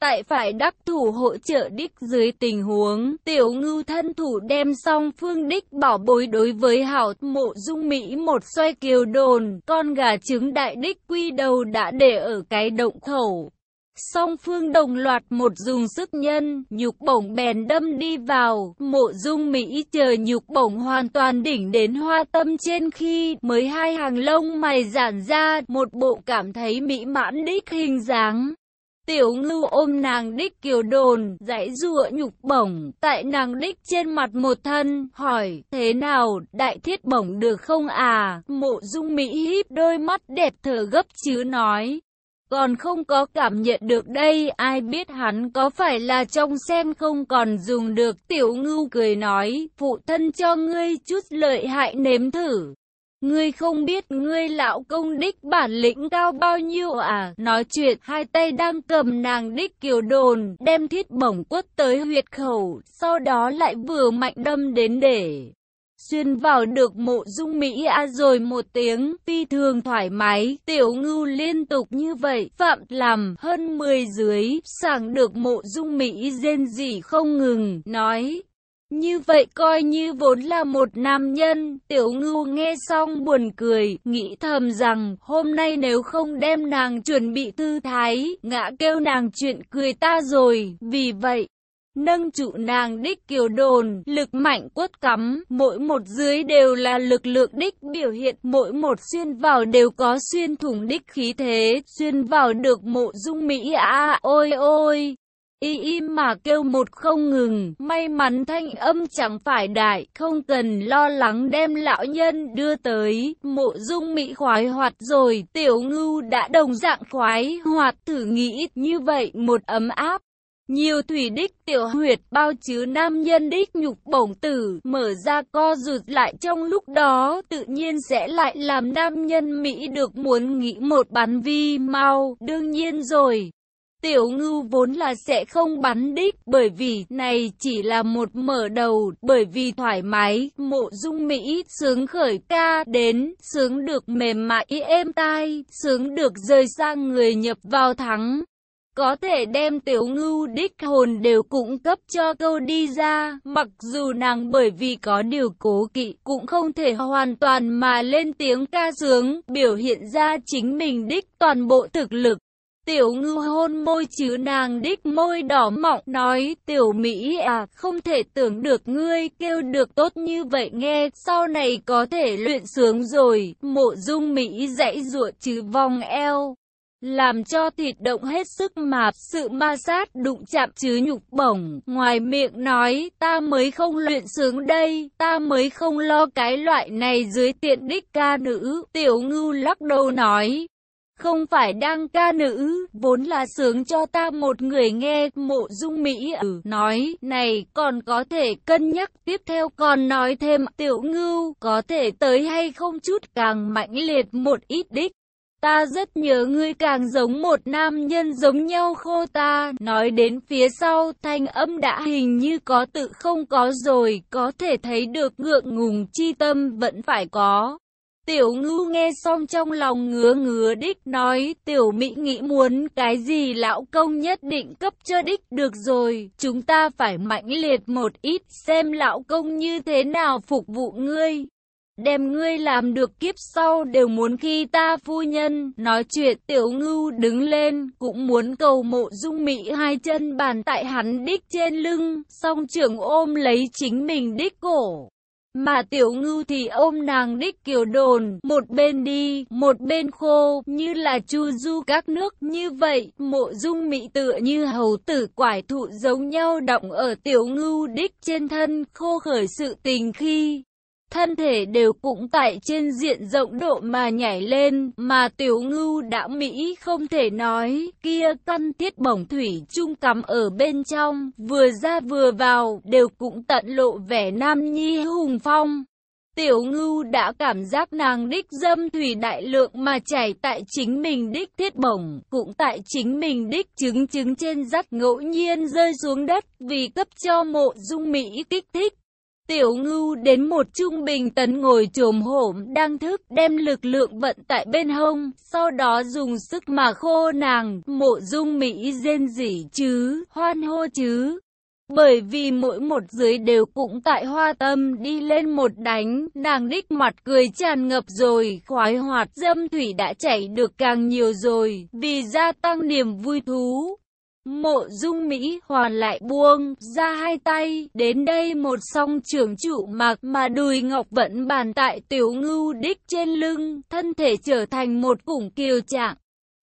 Tại phải đắc thủ hỗ trợ đích dưới tình huống, tiểu ngư thân thủ đem song phương đích bảo bối đối với hảo mộ dung Mỹ một xoay kiều đồn, con gà trứng đại đích quy đầu đã để ở cái động khẩu. Song phương đồng loạt một dùng sức nhân, nhục bổng bèn đâm đi vào, mộ dung Mỹ chờ nhục bổng hoàn toàn đỉnh đến hoa tâm trên khi mới hai hàng lông mày giản ra, một bộ cảm thấy mỹ mãn đích hình dáng. Tiểu ngưu ôm nàng đích kiều đồn, dãy rụa nhục bổng, tại nàng đích trên mặt một thân, hỏi, thế nào, đại thiết bổng được không à? Mộ dung Mỹ híp đôi mắt đẹp thở gấp chứ nói, còn không có cảm nhận được đây, ai biết hắn có phải là trong xem không còn dùng được. Tiểu ngưu cười nói, phụ thân cho ngươi chút lợi hại nếm thử. Ngươi không biết ngươi lão công đích bản lĩnh cao bao nhiêu à? Nói chuyện, hai tay đang cầm nàng đích kiều đồn, đem thiết bổng quất tới huyệt khẩu, sau đó lại vừa mạnh đâm đến để xuyên vào được mộ dung Mỹ A à rồi một tiếng, phi thường thoải mái, tiểu ngưu liên tục như vậy, phạm làm hơn 10 dưới, sảng được mộ dung Mỹ rên rỉ không ngừng, nói. Như vậy coi như vốn là một nam nhân, tiểu ngưu nghe xong buồn cười, nghĩ thầm rằng hôm nay nếu không đem nàng chuẩn bị tư thái, ngã kêu nàng chuyện cười ta rồi, vì vậy. nâng trụ nàng đích kiều đồn, lực mạnh quất cắm, mỗi một dưới đều là lực lượng đích biểu hiện, mỗi một xuyên vào đều có xuyên thủng đích khí thế, xuyên vào được mộ dung Mỹ à, ôi ôi. Y im mà kêu một không ngừng, may mắn thanh âm chẳng phải đại, không cần lo lắng đem lão nhân đưa tới, mộ dung mỹ khoái hoạt rồi, tiểu ngưu đã đồng dạng khoái hoạt thử nghĩ như vậy một ấm áp. Nhiều thủy đích tiểu huyệt bao chứa nam nhân đích nhục bổng tử, mở ra co rụt lại trong lúc đó, tự nhiên sẽ lại làm nam nhân Mỹ được muốn nghĩ một bán vi mau, đương nhiên rồi. Tiểu ngưu vốn là sẽ không bắn đích, bởi vì này chỉ là một mở đầu, bởi vì thoải mái, mộ dung Mỹ, sướng khởi ca đến, sướng được mềm mại êm tai, sướng được rời sang người nhập vào thắng. Có thể đem tiểu ngưu đích hồn đều cung cấp cho câu đi ra, mặc dù nàng bởi vì có điều cố kỵ, cũng không thể hoàn toàn mà lên tiếng ca sướng, biểu hiện ra chính mình đích toàn bộ thực lực. Tiểu ngư hôn môi chứ nàng đích môi đỏ mọng, nói, tiểu Mỹ à không thể tưởng được ngươi kêu được tốt như vậy, nghe sau này có thể luyện sướng rồi. Mộ dung Mỹ dãy ruột chứ vòng eo, làm cho thịt động hết sức mà sự ma sát đụng chạm chứ nhục bổng. Ngoài miệng nói, ta mới không luyện sướng đây, ta mới không lo cái loại này dưới tiện đích ca nữ. Tiểu ngư lắc đầu nói không phải đang ca nữ, vốn là sướng cho ta một người nghe, mộ dung Mỹ ừ, nói, này, còn có thể cân nhắc tiếp theo còn nói thêm, tiểu ngưu, có thể tới hay không chút càng mạnh liệt một ít đích. Ta rất nhớ ngươi càng giống một nam nhân giống nhau khô ta, nói đến phía sau thanh âm đã hình như có tự không có rồi, có thể thấy được ngượng ngùng chi tâm vẫn phải có. Tiểu ngư nghe xong trong lòng ngứa ngứa đích nói, tiểu mỹ nghĩ muốn cái gì lão công nhất định cấp cho đích, được rồi. Chúng ta phải mãnh liệt một ít, xem lão công như thế nào phục vụ ngươi. Đem ngươi làm được kiếp sau đều muốn khi ta phu nhân. Nói chuyện, tiểu ngưu đứng lên, cũng muốn cầu mộ dung mỹ hai chân bàn tại hắn đích trên lưng. Song trưởng ôm lấy chính mình đích cổ. Mà tiểu ngưu thì ôm nàng đích kiểu đồn, một bên đi, một bên khô, như là chu du các nước như vậy, mộ dung mỹ tựa như hầu tử quải thụ giống nhau động ở tiểu ngưu đích trên thân, khô khởi sự tình khi. Thân thể đều cũng tại trên diện rộng độ mà nhảy lên, mà tiểu ngưu đã Mỹ không thể nói, kia căn thiết bổng thủy trung cắm ở bên trong, vừa ra vừa vào, đều cũng tận lộ vẻ nam nhi hùng phong. Tiểu ngưu đã cảm giác nàng đích dâm thủy đại lượng mà chảy tại chính mình đích thiết bổng, cũng tại chính mình đích trứng trứng trên rắt ngẫu nhiên rơi xuống đất vì cấp cho mộ dung Mỹ kích thích. Tiểu ngưu đến một trung bình tấn ngồi trồm hổm đang thức đem lực lượng vận tại bên hông, sau đó dùng sức mà khô nàng, mộ dung Mỹ rên rỉ chứ, hoan hô chứ. Bởi vì mỗi một dưới đều cũng tại hoa tâm đi lên một đánh, nàng đích mặt cười tràn ngập rồi, khoái hoạt dâm thủy đã chảy được càng nhiều rồi, vì gia tăng niềm vui thú. Mộ dung Mỹ hoàn lại buông ra hai tay, đến đây một song trưởng trụ mặc mà đùi ngọc vẫn bàn tại tiểu ngưu đích trên lưng, thân thể trở thành một củng kiều trạng.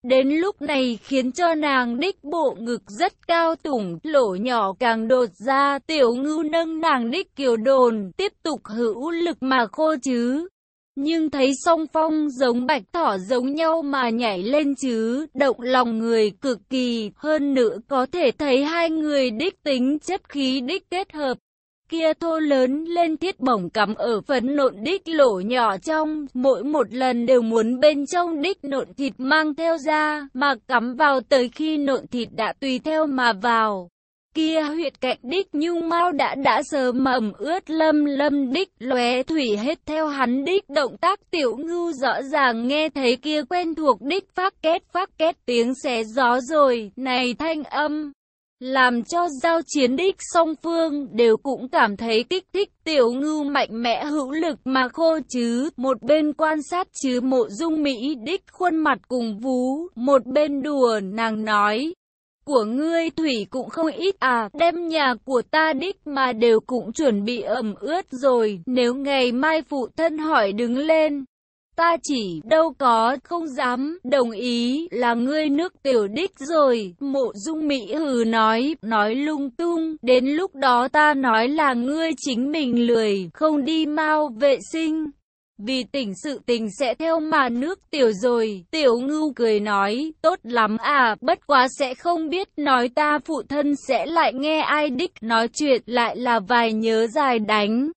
Đến lúc này khiến cho nàng đích bộ ngực rất cao tủng, lỗ nhỏ càng đột ra, tiểu ngưu nâng nàng đích kiều đồn, tiếp tục hữu lực mà khô chứ. Nhưng thấy song phong giống bạch thỏ giống nhau mà nhảy lên chứ, động lòng người cực kỳ, hơn nữa có thể thấy hai người đích tính chất khí đích kết hợp. Kia thô lớn lên thiết bổng cắm ở phấn nộn đích lỗ nhỏ trong, mỗi một lần đều muốn bên trong đích nộn thịt mang theo ra, mà cắm vào tới khi nộn thịt đã tùy theo mà vào. Kia huyệt cạnh đích nhung mau đã đã sớm mầm ướt lâm lâm đích lóe thủy hết theo hắn đích. Động tác tiểu ngưu rõ ràng nghe thấy kia quen thuộc đích. Phát kết phát kết tiếng xé gió rồi, này thanh âm. Làm cho giao chiến đích song phương đều cũng cảm thấy kích thích. Tiểu ngưu mạnh mẽ hữu lực mà khô chứ, một bên quan sát chứ mộ dung Mỹ đích khuôn mặt cùng vú, một bên đùa nàng nói của ngươi thủy cũng không ít à, đem nhà của ta đích mà đều cũng chuẩn bị ẩm ướt rồi, nếu ngày mai phụ thân hỏi đứng lên. Ta chỉ đâu có, không dám, đồng ý, là ngươi nước tiểu đích rồi, mộ dung Mỹ hừ nói, nói lung tung, đến lúc đó ta nói là ngươi chính mình lười, không đi mau vệ sinh vì tỉnh sự tình sẽ theo mà nước tiểu rồi. Tiểu ngưu cười nói, tốt lắm à, bất quá sẽ không biết nói ta phụ thân sẽ lại nghe ai đích nói chuyện lại là vài nhớ dài đánh.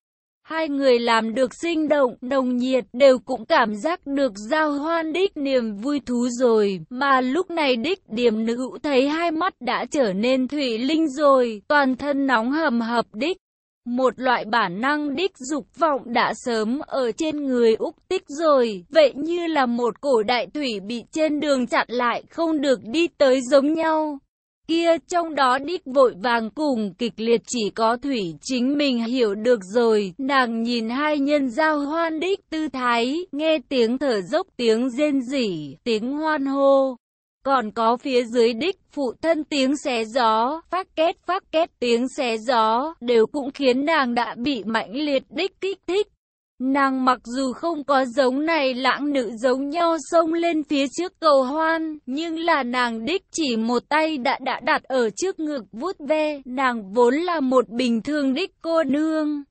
Hai người làm được sinh động, nồng nhiệt, đều cũng cảm giác được giao hoan đích niềm vui thú rồi, mà lúc này đích điểm nữ thấy hai mắt đã trở nên thủy linh rồi, toàn thân nóng hầm hập đích. Một loại bản năng đích dục vọng đã sớm ở trên người Úc Tích rồi, vậy như là một cổ đại thủy bị trên đường chặn lại không được đi tới giống nhau. Kia trong đó đích vội vàng cùng kịch liệt chỉ có Thủy chính mình hiểu được rồi, nàng nhìn hai nhân giao hoan đích tư thái, nghe tiếng thở dốc tiếng rên rỉ, tiếng hoan hô. Còn có phía dưới đích phụ thân tiếng xé gió, phát kết phát kết tiếng xé gió, đều cũng khiến nàng đã bị mạnh liệt đích kích thích. Nàng mặc dù không có giống này lãng nữ giống nhau xông lên phía trước cầu hoan, nhưng là nàng đích chỉ một tay đã đã đặt ở trước ngực vút ve, nàng vốn là một bình thường đích cô nương.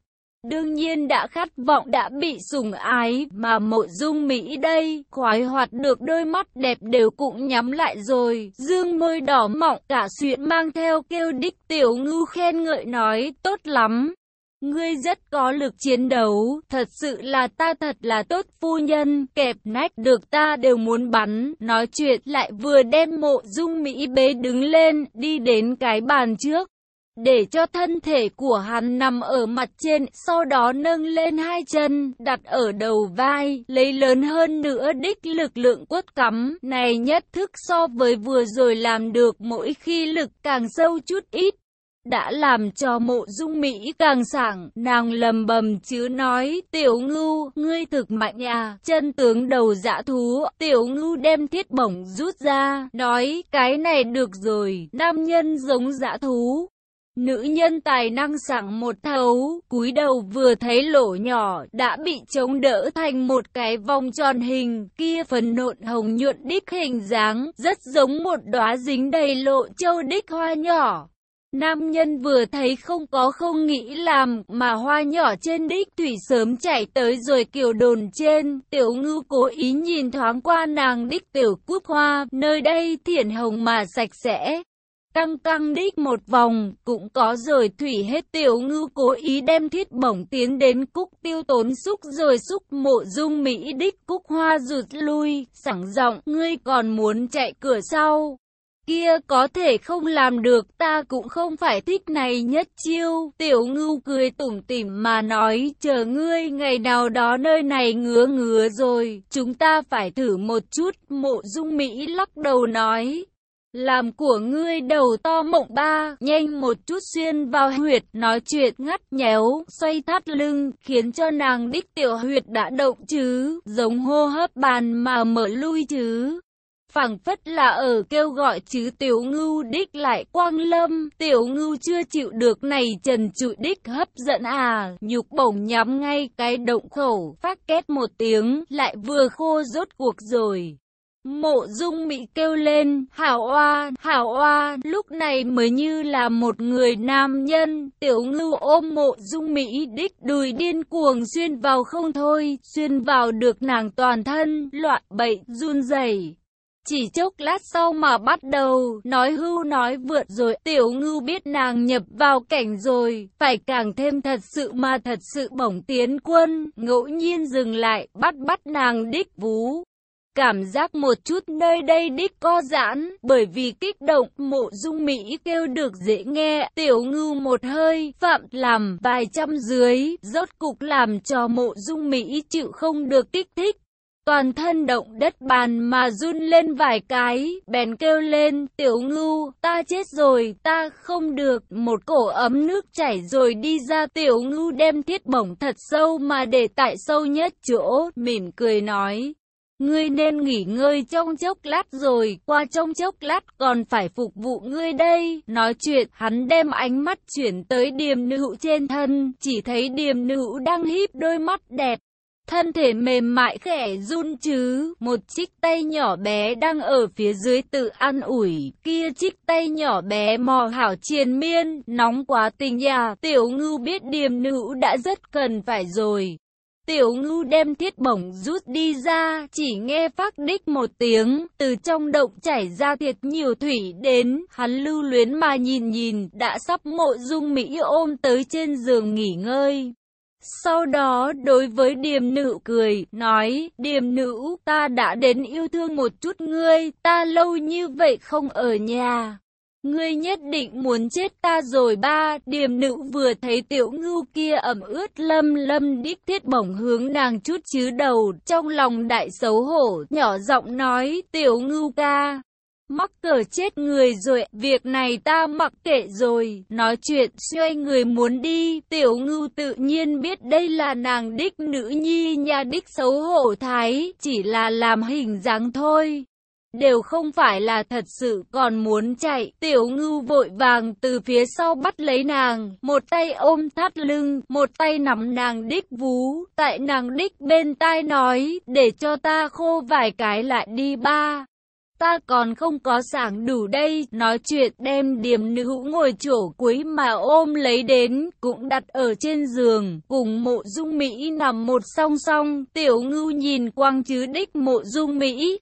Đương nhiên đã khát vọng đã bị sủng ái, mà mộ dung Mỹ đây, khoái hoạt được đôi mắt đẹp đều cũng nhắm lại rồi, dương môi đỏ mọng cả xuyện mang theo kêu đích tiểu ngưu khen ngợi nói, tốt lắm. Ngươi rất có lực chiến đấu, thật sự là ta thật là tốt phu nhân, kẹp nách được ta đều muốn bắn, nói chuyện lại vừa đem mộ dung Mỹ bế đứng lên, đi đến cái bàn trước để cho thân thể của hắn nằm ở mặt trên, sau đó nâng lên hai chân, đặt ở đầu vai, lấy lớn hơn nữa đích lực lượng quất cắm, này nhất thức so với vừa rồi làm được mỗi khi lực càng sâu chút ít. Đã làm cho mộ dung Mỹ càng sảng, nàng lầm bầm chứ nói, tiểu ngưu, ngươi thực mạnh à, chân tướng đầu dã thú, tiểu ngưu đem thiết bổng rút ra, nói, cái này được rồi, nam nhân giống dã thú, Nữ nhân tài năng sẵn một thấu, cúi đầu vừa thấy lỗ nhỏ, đã bị chống đỡ thành một cái vòng tròn hình, kia phần nộn hồng nhuận đích hình dáng, rất giống một đóa dính đầy lộ châu đích hoa nhỏ. Nam nhân vừa thấy không có không nghĩ làm, mà hoa nhỏ trên đích thủy sớm chảy tới rồi kiều đồn trên, tiểu ngư cố ý nhìn thoáng qua nàng đích tiểu cúc hoa, nơi đây thiển hồng mà sạch sẽ, Căng căng đích một vòng, cũng có rồi thủy hết tiểu ngư cố ý đem thiết bổng tiến đến cúc tiêu tốn xúc rồi xúc mộ dung Mỹ đích cúc hoa rụt lui, sẵn giọng ngươi còn muốn chạy cửa sau. Kia có thể không làm được ta cũng không phải thích này nhất chiêu. Tiểu ngưu cười tủm tỉm mà nói chờ ngươi ngày nào đó nơi này ngứa ngứa rồi. Chúng ta phải thử một chút. Mộ dung Mỹ lắc đầu nói. Làm của ngươi đầu to mộng ba, nhanh một chút xuyên vào huyệt, nói chuyện ngắt nhéo, xoay thắt lưng, khiến cho nàng đích tiểu huyệt đã động chứ, giống hô hấp bàn mà mở lui chứ. phảng phất là ở kêu gọi chứ tiểu ngưu đích lại quang lâm, tiểu ngưu chưa chịu được này trần trụi đích hấp dẫn à, nhục bổng nhắm ngay cái động khẩu, phát két một tiếng, lại vừa khô rốt cuộc rồi. Mộ dung mị kêu lên, hảo oa, hảo oa, lúc này mới như là một người nam nhân, tiểu ngưu ôm mộ dung mỹ đích đùi điên cuồng xuyên vào không thôi, xuyên vào được nàng toàn thân, loạn bậy, run rẩy. Chỉ chốc lát sau mà bắt đầu, nói hưu nói vượt rồi, tiểu ngưu biết nàng nhập vào cảnh rồi, phải càng thêm thật sự mà thật sự bổng tiến quân, ngẫu nhiên dừng lại, bắt bắt nàng đích vú. Cảm giác một chút nơi đây đích co giãn, bởi vì kích động, mộ dung Mỹ kêu được dễ nghe, tiểu ngư một hơi, phạm làm vài trăm dưới, rốt cục làm cho mộ dung Mỹ chịu không được kích thích. Toàn thân động đất bàn mà run lên vài cái, bèn kêu lên, tiểu ngưu, ta chết rồi, ta không được, một cổ ấm nước chảy rồi đi ra tiểu ngưu đem thiết bổng thật sâu mà để tại sâu nhất chỗ, mỉm cười nói. Ngươi nên nghỉ ngơi trong chốc lát rồi, qua trong chốc lát còn phải phục vụ ngươi đây. Nói chuyện, hắn đem ánh mắt chuyển tới điềm nữ trên thân, chỉ thấy điềm nữ đang híp đôi mắt đẹp. Thân thể mềm mại khẽ run chứ, một chiếc tay nhỏ bé đang ở phía dưới tự an ủi, kia chiếc tay nhỏ bé mò hảo triền miên, nóng quá tình nhà, tiểu ngưu biết điềm nữ đã rất cần phải rồi. Tiểu ngưu đem thiết bổng rút đi ra, chỉ nghe phát đích một tiếng, từ trong động chảy ra thiệt nhiều thủy đến, hắn lưu luyến mà nhìn nhìn, đã sắp mộ dung Mỹ ôm tới trên giường nghỉ ngơi. Sau đó đối với điềm nữ cười, nói, điềm nữ, ta đã đến yêu thương một chút ngươi, ta lâu như vậy không ở nhà. Ngươi nhất định muốn chết ta rồi ba, điềm nữ vừa thấy tiểu ngưu kia ẩm ướt lâm lâm đích thiết bổng hướng nàng chút chứ đầu, trong lòng đại xấu hổ, nhỏ giọng nói, tiểu ngưu ca. Mắc cờ chết người rồi, việc này ta mặc kệ rồi, nói chuyện xoay người muốn đi, tiểu ngưu tự nhiên biết đây là nàng đích nữ nhi nhà đích xấu hổ thái, chỉ là làm hình dáng thôi đều không phải là thật sự còn muốn chạy. Tiểu ngưu vội vàng từ phía sau bắt lấy nàng, một tay ôm thắt lưng, một tay nắm nàng đích vú, tại nàng đích bên tai nói, để cho ta khô vài cái lại đi ba. Ta còn không có sảng đủ đây, nói chuyện đem điểm nữ ngồi chỗ cuối mà ôm lấy đến, cũng đặt ở trên giường, cùng mộ dung Mỹ nằm một song song, tiểu ngưu nhìn quang chứ đích mộ dung Mỹ,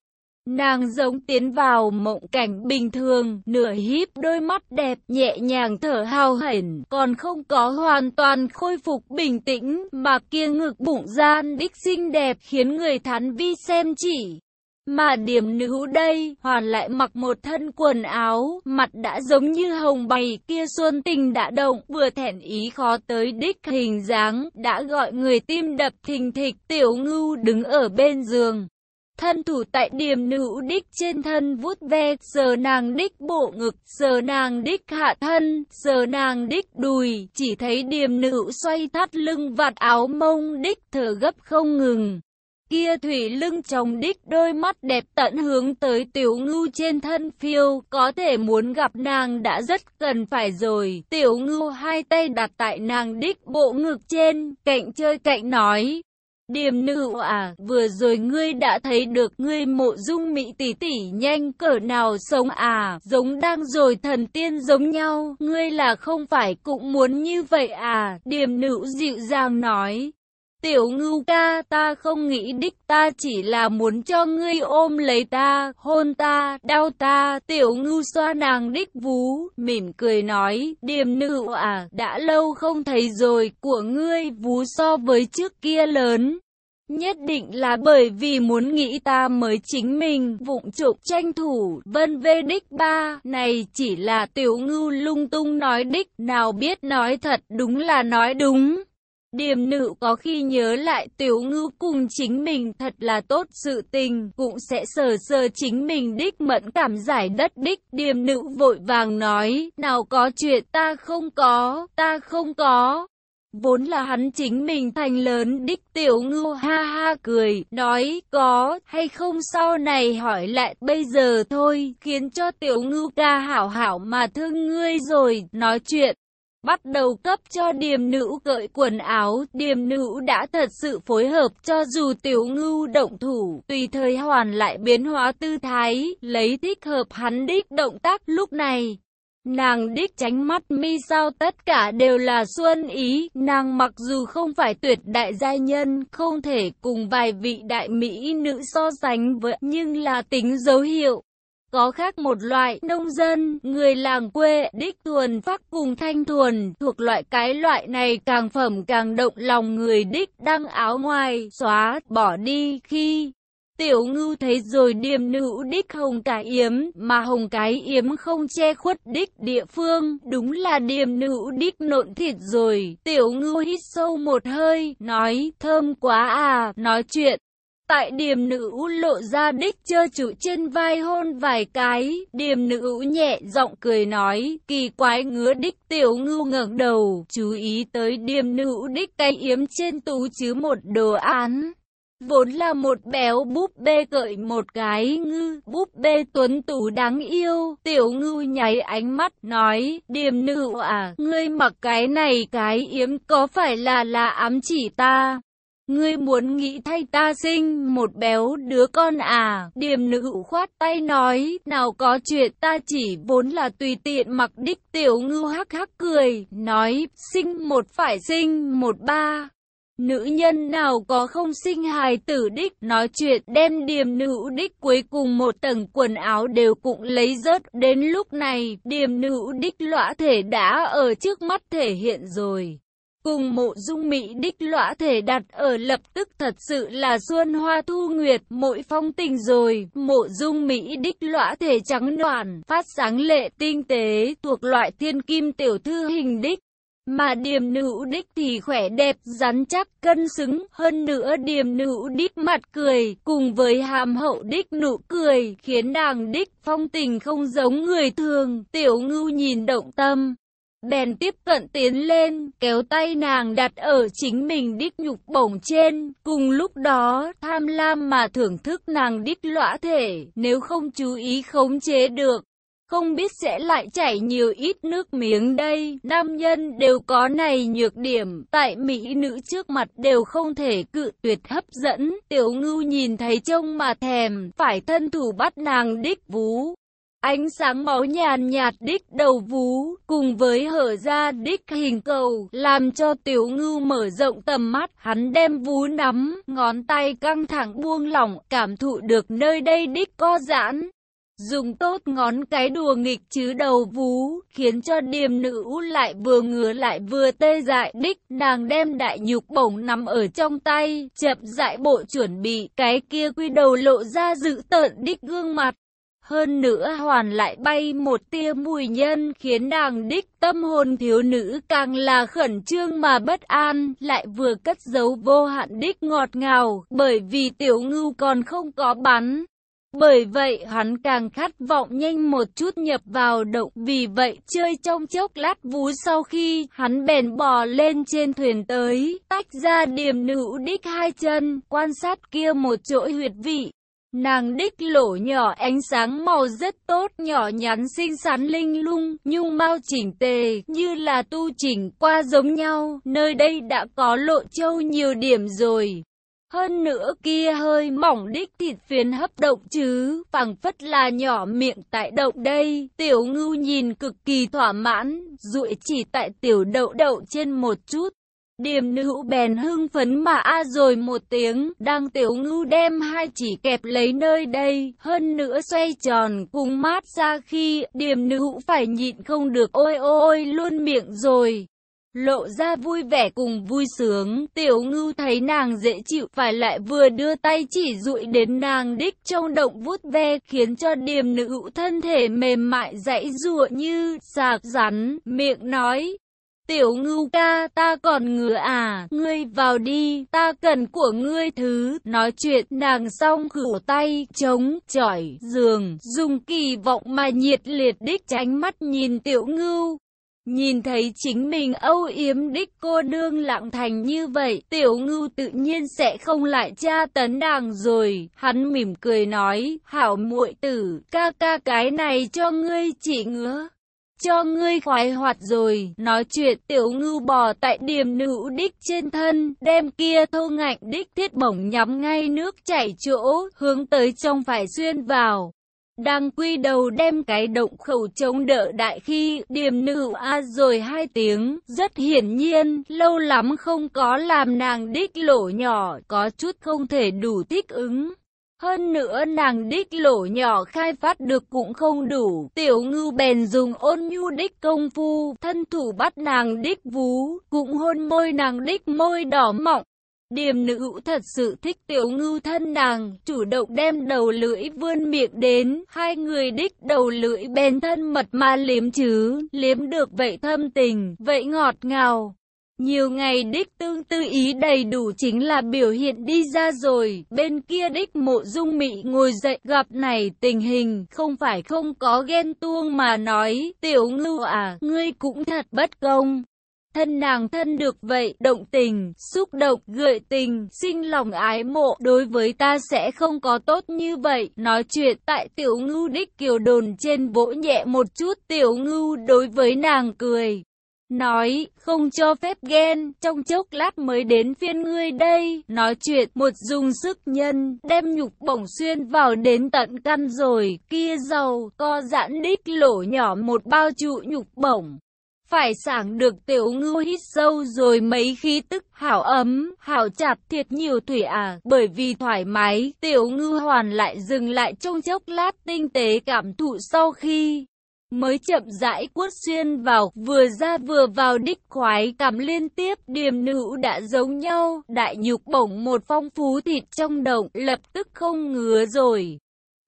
Nàng giống tiến vào mộng cảnh bình thường, nửa híp đôi mắt đẹp, nhẹ nhàng thở hào hển, còn không có hoàn toàn khôi phục bình tĩnh, mà kia ngực bụng gian đích xinh đẹp khiến người thán vi xem chỉ. Mà điểm nữ đây, hoàn lại mặc một thân quần áo, mặt đã giống như hồng bày kia xuân tình đã động, vừa thẹn ý khó tới đích hình dáng, đã gọi người tim đập thình thịch, tiểu ngưu đứng ở bên giường thân thủ tại điểm nữ đích trên thân vuốt ve, sờ nàng đích bộ ngực, sờ nàng đích hạ thân, sờ nàng đích đùi, chỉ thấy điểm nữ xoay thắt lưng vạt áo mông đích thở gấp không ngừng. Kia thủy lưng chồng đích đôi mắt đẹp tận hướng tới tiểu ngưu trên thân phiêu, có thể muốn gặp nàng đã rất cần phải rồi. Tiểu ngưu hai tay đặt tại nàng đích bộ ngực trên, cạnh chơi cạnh nói, Điềm nữ à, vừa rồi ngươi đã thấy được ngươi mộ dung mỹ tỷ tỷ nhanh cỡ nào sống à, giống đang rồi thần tiên giống nhau, ngươi là không phải cũng muốn như vậy à, điềm nữ dịu dàng nói. Tiểu ngưu ca ta không nghĩ đích ta chỉ là muốn cho ngươi ôm lấy ta, hôn ta, đau ta. Tiểu ngưu xoa nàng đích vú, mỉm cười nói, điềm nữ à, đã lâu không thấy rồi, của ngươi vú so với trước kia lớn. Nhất định là bởi vì muốn nghĩ ta mới chính mình, vụng trộm tranh thủ, vân vê đích ba, này chỉ là tiểu ngưu lung tung nói đích, nào biết nói thật đúng là nói đúng. Điềm nữ có khi nhớ lại tiểu ngưu cùng chính mình thật là tốt sự tình, cũng sẽ sờ sờ chính mình đích mẫn cảm giải đất đích. Điềm nữ vội vàng nói, nào có chuyện ta không có, ta không có. Vốn là hắn chính mình thành lớn đích tiểu ngưu ha ha cười, nói có hay không sau này hỏi lại bây giờ thôi, khiến cho tiểu ngưu ca hảo hảo mà thương ngươi rồi, nói chuyện. Bắt đầu cấp cho điềm nữ cởi quần áo, điềm nữ đã thật sự phối hợp cho dù tiểu ngưu động thủ, tùy thời hoàn lại biến hóa tư thái, lấy thích hợp hắn đích động tác lúc này. Nàng đích tránh mắt mi sao tất cả đều là xuân ý, nàng mặc dù không phải tuyệt đại giai nhân, không thể cùng vài vị đại mỹ nữ so sánh với, nhưng là tính dấu hiệu. Có khác một loại nông dân, người làng quê, đích thuần phát cùng thanh thuần, thuộc loại cái loại này càng phẩm càng động lòng người đích đăng áo ngoài, xóa, bỏ đi khi Tiểu ngưu thấy rồi điềm nữ đích hồng cái yếm, mà hồng cái yếm không che khuất đích địa phương, đúng là điềm nữ đích nộn thịt rồi. Tiểu ngưu hít sâu một hơi, nói, thơm quá à, nói chuyện. Tại điềm nữ lộ ra đích chơ chủ trên vai hôn vài cái, điềm nữ nhẹ giọng cười nói, kỳ quái ngứa đích tiểu ngưu ngẩng đầu, chú ý tới điềm nữ đích cái yếm trên tú chứ một đồ án. vốn là một béo búp bê cởi một cái ngư, búp bê tuấn tú đáng yêu, tiểu ngư nháy ánh mắt, nói, điềm nữ à, ngươi mặc cái này cái yếm có phải là là ám chỉ ta? Ngươi muốn nghĩ thay ta sinh một béo đứa con à? Điềm nữ khoát tay nói, nào có chuyện ta chỉ vốn là tùy tiện mặc đích tiểu ngư hắc hắc cười, nói, sinh một phải sinh một ba. Nữ nhân nào có không sinh hài tử đích, nói chuyện đem điềm nữ đích cuối cùng một tầng quần áo đều cũng lấy rớt. Đến lúc này, điềm nữ đích lõa thể đã ở trước mắt thể hiện rồi. Cùng mộ dung mỹ đích lõa thể đặt ở lập tức thật sự là xuân hoa thu nguyệt, mỗi phong tình rồi, mộ dung mỹ đích lõa thể trắng noàn, phát sáng lệ tinh tế, thuộc loại thiên kim tiểu thư hình đích. Mà điềm nữ đích thì khỏe đẹp, rắn chắc, cân xứng, hơn nữa điềm nữ đích mặt cười, cùng với hàm hậu đích nụ cười, khiến nàng đích phong tình không giống người thường, tiểu ngưu nhìn động tâm. Bèn tiếp cận tiến lên, kéo tay nàng đặt ở chính mình đích nhục bổng trên, cùng lúc đó tham lam mà thưởng thức nàng đích lõa thể, nếu không chú ý khống chế được. Không biết sẽ lại chảy nhiều ít nước miếng đây, nam nhân đều có này nhược điểm, tại mỹ nữ trước mặt đều không thể cự tuyệt hấp dẫn, tiểu ngưu nhìn thấy trông mà thèm, phải thân thủ bắt nàng đích vú. Ánh sáng máu nhàn nhạt đích đầu vú, cùng với hở ra đích hình cầu, làm cho tiểu ngưu mở rộng tầm mắt, hắn đem vú nắm, ngón tay căng thẳng buông lỏng, cảm thụ được nơi đây đích co giãn. Dùng tốt ngón cái đùa nghịch chứ đầu vú, khiến cho điềm nữ lại vừa ngứa lại vừa tê dại đích, nàng đem đại nhục bổng nằm ở trong tay, chậm dại bộ chuẩn bị, cái kia quy đầu lộ ra dự tợn đích gương mặt. Hơn nữa hoàn lại bay một tia mùi nhân khiến nàng đích tâm hồn thiếu nữ càng là khẩn trương mà bất an, lại vừa cất giấu vô hạn đích ngọt ngào, bởi vì tiểu ngưu còn không có bắn. Bởi vậy hắn càng khát vọng nhanh một chút nhập vào động, vì vậy chơi trong chốc lát vú sau khi hắn bèn bò lên trên thuyền tới, tách ra điểm nữ đích hai chân, quan sát kia một chỗ huyệt vị. Nàng đích lỗ nhỏ ánh sáng màu rất tốt, nhỏ nhắn xinh xắn linh lung, nhung mau chỉnh tề, như là tu chỉnh qua giống nhau, nơi đây đã có lộ châu nhiều điểm rồi. Hơn nữa kia hơi mỏng đích thịt phiến hấp động chứ, phẳng phất là nhỏ miệng tại động đây, tiểu ngưu nhìn cực kỳ thỏa mãn, rụi chỉ tại tiểu đậu đậu trên một chút. Điềm nữ bèn hưng phấn mà a rồi một tiếng, đang tiểu ngưu đem hai chỉ kẹp lấy nơi đây, hơn nữa xoay tròn cùng mát ra khi điềm nữ phải nhịn không được ôi ôi ôi luôn miệng rồi. Lộ ra vui vẻ cùng vui sướng, tiểu ngưu thấy nàng dễ chịu phải lại vừa đưa tay chỉ dụi đến nàng đích trong động vút ve khiến cho điềm nữ thân thể mềm mại dãy rụa như sạc rắn, miệng nói. Tiểu ngưu ca, ta còn ngứa à, ngươi vào đi, ta cần của ngươi thứ, nói chuyện nàng xong khử tay, chống, chỏi, giường, dùng kỳ vọng mà nhiệt liệt đích tránh mắt nhìn tiểu ngưu. Nhìn thấy chính mình âu yếm đích cô đương lặng thành như vậy, tiểu ngưu tự nhiên sẽ không lại tra tấn đàng rồi. Hắn mỉm cười nói, hảo muội tử, ca ca cái này cho ngươi chỉ ngứa. Cho ngươi khoái hoạt rồi, nói chuyện tiểu ngưu bò tại điểm nữ đích trên thân, đem kia thô ngạnh đích thiết bổng nhắm ngay nước chảy chỗ, hướng tới trong phải xuyên vào. Đang quy đầu đem cái động khẩu chống đỡ đại khi điềm nữ a rồi hai tiếng, rất hiển nhiên, lâu lắm không có làm nàng đích lỗ nhỏ, có chút không thể đủ thích ứng. Hơn nữa nàng đích lỗ nhỏ khai phát được cũng không đủ, tiểu ngư bèn dùng ôn nhu đích công phu, thân thủ bắt nàng đích vú, cũng hôn môi nàng đích môi đỏ mọng. Điềm nữ thật sự thích tiểu ngưu thân nàng, chủ động đem đầu lưỡi vươn miệng đến, hai người đích đầu lưỡi bền thân mật mà liếm chứ, liếm được vậy thâm tình, vậy ngọt ngào. Nhiều ngày đích tương tư ý đầy đủ chính là biểu hiện đi ra rồi, bên kia đích mộ dung mị ngồi dậy gặp này tình hình, không phải không có ghen tuông mà nói, tiểu ngưu à, ngươi cũng thật bất công. thân nàng thân được vậy, động tình, xúc động, gợi tình, sinh lòng ái mộ, đối với ta sẽ không có tốt như vậy. Nói chuyện tại tiểu ngưu đích kiều đồn trên vỗ nhẹ một chút, tiểu ngưu đối với nàng cười. Nói, không cho phép ghen, trong chốc lát mới đến phiên ngươi đây. Nói chuyện, một dùng sức nhân, đem nhục bổng xuyên vào đến tận căn rồi, kia dầu, co giãn đích lỗ nhỏ một bao trụ nhục bổng. Phải sảng được tiểu ngưu hít sâu rồi mấy khí tức hảo ấm, hảo chặt thiệt nhiều thủy à, bởi vì thoải mái, tiểu ngưu hoàn lại dừng lại trong chốc lát tinh tế cảm thụ sau khi mới chậm rãi quất xuyên vào, vừa ra vừa vào đích khoái cảm liên tiếp, điềm nữ đã giống nhau, đại nhục bổng một phong phú thịt trong động, lập tức không ngứa rồi.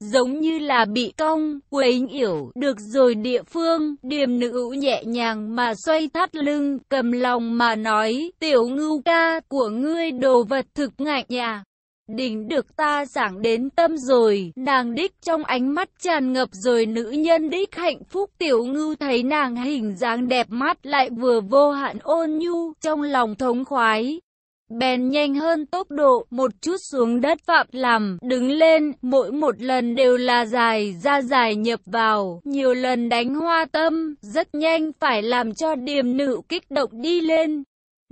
Giống như là bị cong, quấy yểu, được rồi địa phương, điềm nữ nhẹ nhàng mà xoay thắt lưng, cầm lòng mà nói, tiểu ngưu ca của ngươi đồ vật thực ngại nhà. Đỉnh được ta giảng đến tâm rồi, nàng đích trong ánh mắt tràn ngập rồi nữ nhân đích hạnh phúc tiểu ngưu thấy nàng hình dáng đẹp mắt lại vừa vô hạn ôn nhu, trong lòng thống khoái. Bèn nhanh hơn tốc độ, một chút xuống đất phạm làm, đứng lên, mỗi một lần đều là dài ra dài nhập vào, nhiều lần đánh hoa tâm, rất nhanh phải làm cho điềm nữ kích động đi lên.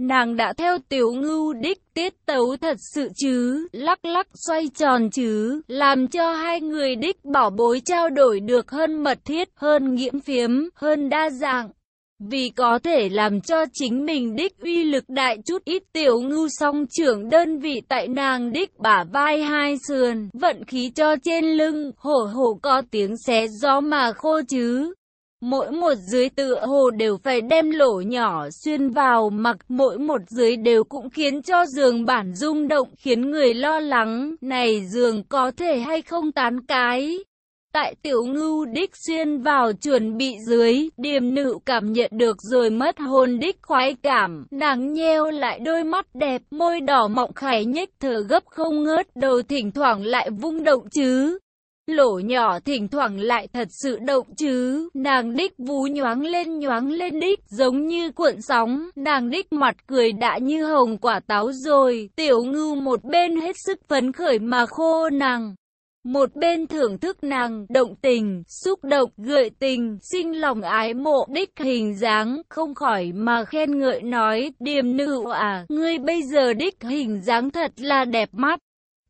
Nàng đã theo tiểu ngưu đích tiết tấu thật sự chứ, lắc lắc xoay tròn chứ, làm cho hai người đích bảo bối trao đổi được hơn mật thiết, hơn nghiễm phiếm, hơn đa dạng. Vì có thể làm cho chính mình đích uy lực đại chút ít tiểu ngưu song trưởng đơn vị tại nàng đích bả vai hai sườn, vận khí cho trên lưng, hổ hổ có tiếng xé gió mà khô chứ. Mỗi một dưới tựa hồ đều phải đem lỗ nhỏ xuyên vào mặc mỗi một dưới đều cũng khiến cho giường bản rung động khiến người lo lắng này giường có thể hay không tán cái. Tại tiểu ngưu đích xuyên vào chuẩn bị dưới, điềm nữ cảm nhận được rồi mất hồn đích khoái cảm, nàng nheo lại đôi mắt đẹp, môi đỏ mọng khải nhếch thở gấp không ngớt, đầu thỉnh thoảng lại vung động chứ. Lỗ nhỏ thỉnh thoảng lại thật sự động chứ, nàng đích vú nhoáng lên nhoáng lên đích, giống như cuộn sóng, nàng đích mặt cười đã như hồng quả táo rồi, tiểu ngưu một bên hết sức phấn khởi mà khô nàng. Một bên thưởng thức nàng, động tình, xúc động, gợi tình, sinh lòng ái mộ, đích hình dáng, không khỏi mà khen ngợi nói, điềm nữ à, ngươi bây giờ đích hình dáng thật là đẹp mắt.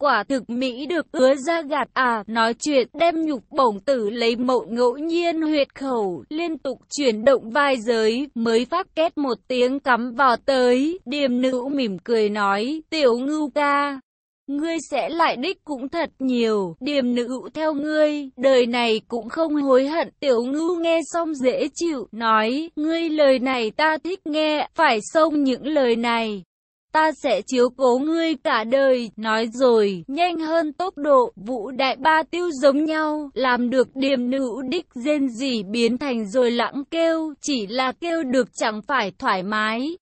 Quả thực Mỹ được ứa ra gạt à, nói chuyện đem nhục bổng tử lấy mộ ngẫu nhiên huyệt khẩu, liên tục chuyển động vai giới, mới phát kết một tiếng cắm vào tới, điềm nữ mỉm cười nói, tiểu ngưu ca. Ngươi sẽ lại đích cũng thật nhiều, điềm nữ theo ngươi, đời này cũng không hối hận. Tiểu ngưu nghe xong dễ chịu, nói, ngươi lời này ta thích nghe, phải xông những lời này ta sẽ chiếu cố ngươi cả đời, nói rồi, nhanh hơn tốc độ, vũ đại ba tiêu giống nhau, làm được điềm nữ đích dên gì biến thành rồi lãng kêu, chỉ là kêu được chẳng phải thoải mái.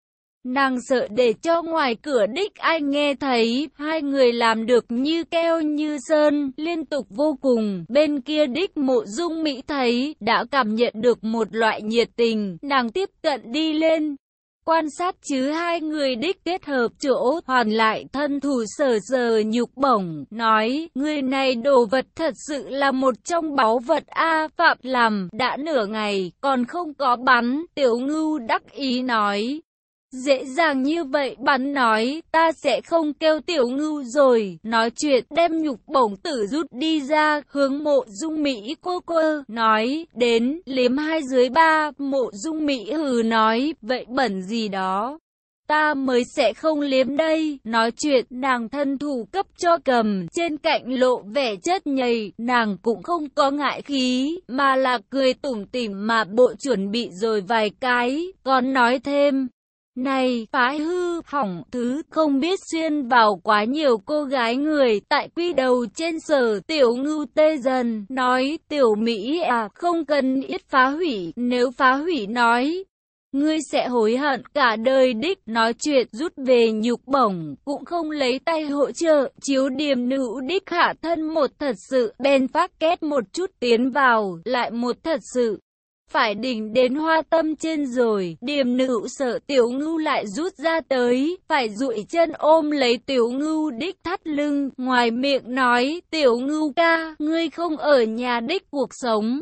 Nàng sợ để cho ngoài cửa đích ai nghe thấy, hai người làm được như keo như sơn, liên tục vô cùng, bên kia đích mộ dung Mỹ thấy, đã cảm nhận được một loại nhiệt tình, nàng tiếp cận đi lên, Quan sát chứ hai người đích kết hợp chỗ hoàn lại thân thủ sở giờ nhục bổng, nói, người này đồ vật thật sự là một trong báu vật A Phạm làm, đã nửa ngày, còn không có bắn, tiểu ngưu đắc ý nói. Dễ dàng như vậy bắn nói, ta sẽ không kêu tiểu ngưu rồi, nói chuyện đem nhục bổng tử rút đi ra, hướng mộ dung Mỹ cô cô, nói, đến, liếm hai dưới ba, mộ dung Mỹ hừ nói, vậy bẩn gì đó. Ta mới sẽ không liếm đây, nói chuyện nàng thân thủ cấp cho cầm, trên cạnh lộ vẻ chất nhầy, nàng cũng không có ngại khí, mà là cười tủm tỉm mà bộ chuẩn bị rồi vài cái, còn nói thêm, này, phái hư, hỏng, thứ, không biết xuyên vào quá nhiều cô gái người, tại quy đầu trên sở, tiểu ngưu tê dần, nói, tiểu Mỹ à, không cần ít phá hủy, nếu phá hủy nói, ngươi sẽ hối hận cả đời đích, nói chuyện rút về nhục bổng, cũng không lấy tay hỗ trợ, chiếu điềm nữ đích hạ thân một thật sự, bên phát kết một chút tiến vào, lại một thật sự phải đỉnh đến hoa tâm trên rồi, điềm nữ sợ tiểu ngưu lại rút ra tới, phải duỗi chân ôm lấy tiểu ngưu đích thắt lưng, ngoài miệng nói, tiểu ngưu ca, ngươi không ở nhà đích cuộc sống.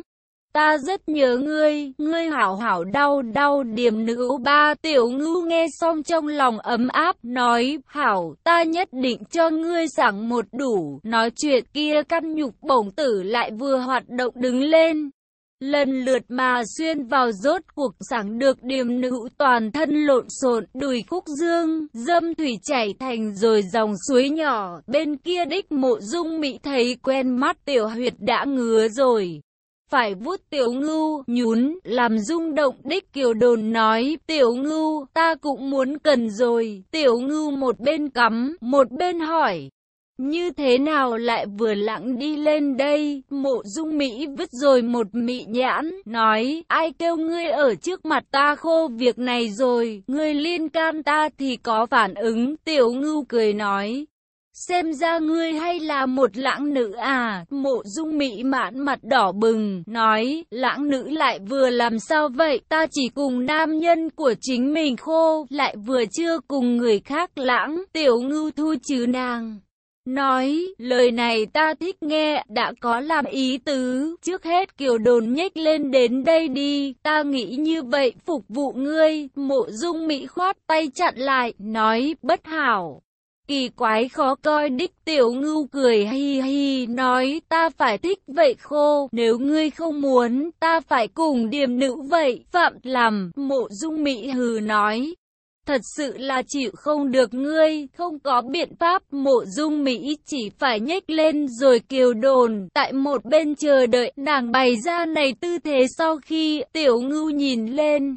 Ta rất nhớ ngươi, ngươi hảo hảo đau đau điềm nữ ba tiểu ngưu nghe xong trong lòng ấm áp, nói, hảo, ta nhất định cho ngươi sẵn một đủ, nói chuyện kia căn nhục bổng tử lại vừa hoạt động đứng lên. Lần lượt mà xuyên vào rốt cuộc sẵn được điềm nữ toàn thân lộn xộn đùi khúc dương, dâm thủy chảy thành rồi dòng suối nhỏ, bên kia đích mộ dung mỹ thấy quen mắt tiểu huyệt đã ngứa rồi phải vuốt tiểu ngưu, nhún, làm rung động đích kiều đồn nói, tiểu ngưu, ta cũng muốn cần rồi, tiểu ngưu một bên cắm, một bên hỏi. Như thế nào lại vừa lặng đi lên đây, mộ dung Mỹ vứt rồi một mị nhãn, nói, ai kêu ngươi ở trước mặt ta khô việc này rồi, ngươi liên can ta thì có phản ứng, tiểu ngưu cười nói, Xem ra ngươi hay là một lãng nữ à, mộ dung mỹ mãn mặt đỏ bừng, nói, lãng nữ lại vừa làm sao vậy, ta chỉ cùng nam nhân của chính mình khô, lại vừa chưa cùng người khác lãng, tiểu ngưu thu chứ nàng. Nói, lời này ta thích nghe, đã có làm ý tứ, trước hết kiều đồn nhếch lên đến đây đi, ta nghĩ như vậy phục vụ ngươi, mộ dung mỹ khoát tay chặn lại, nói, bất hảo. Kỳ quái khó coi đích tiểu ngưu cười hi hi nói ta phải thích vậy khô, nếu ngươi không muốn, ta phải cùng điềm nữ vậy, phạm làm, mộ dung mỹ hừ nói. Thật sự là chịu không được ngươi, không có biện pháp, mộ dung Mỹ chỉ phải nhếch lên rồi kiều đồn, tại một bên chờ đợi nàng bày ra này tư thế sau khi tiểu ngưu nhìn lên,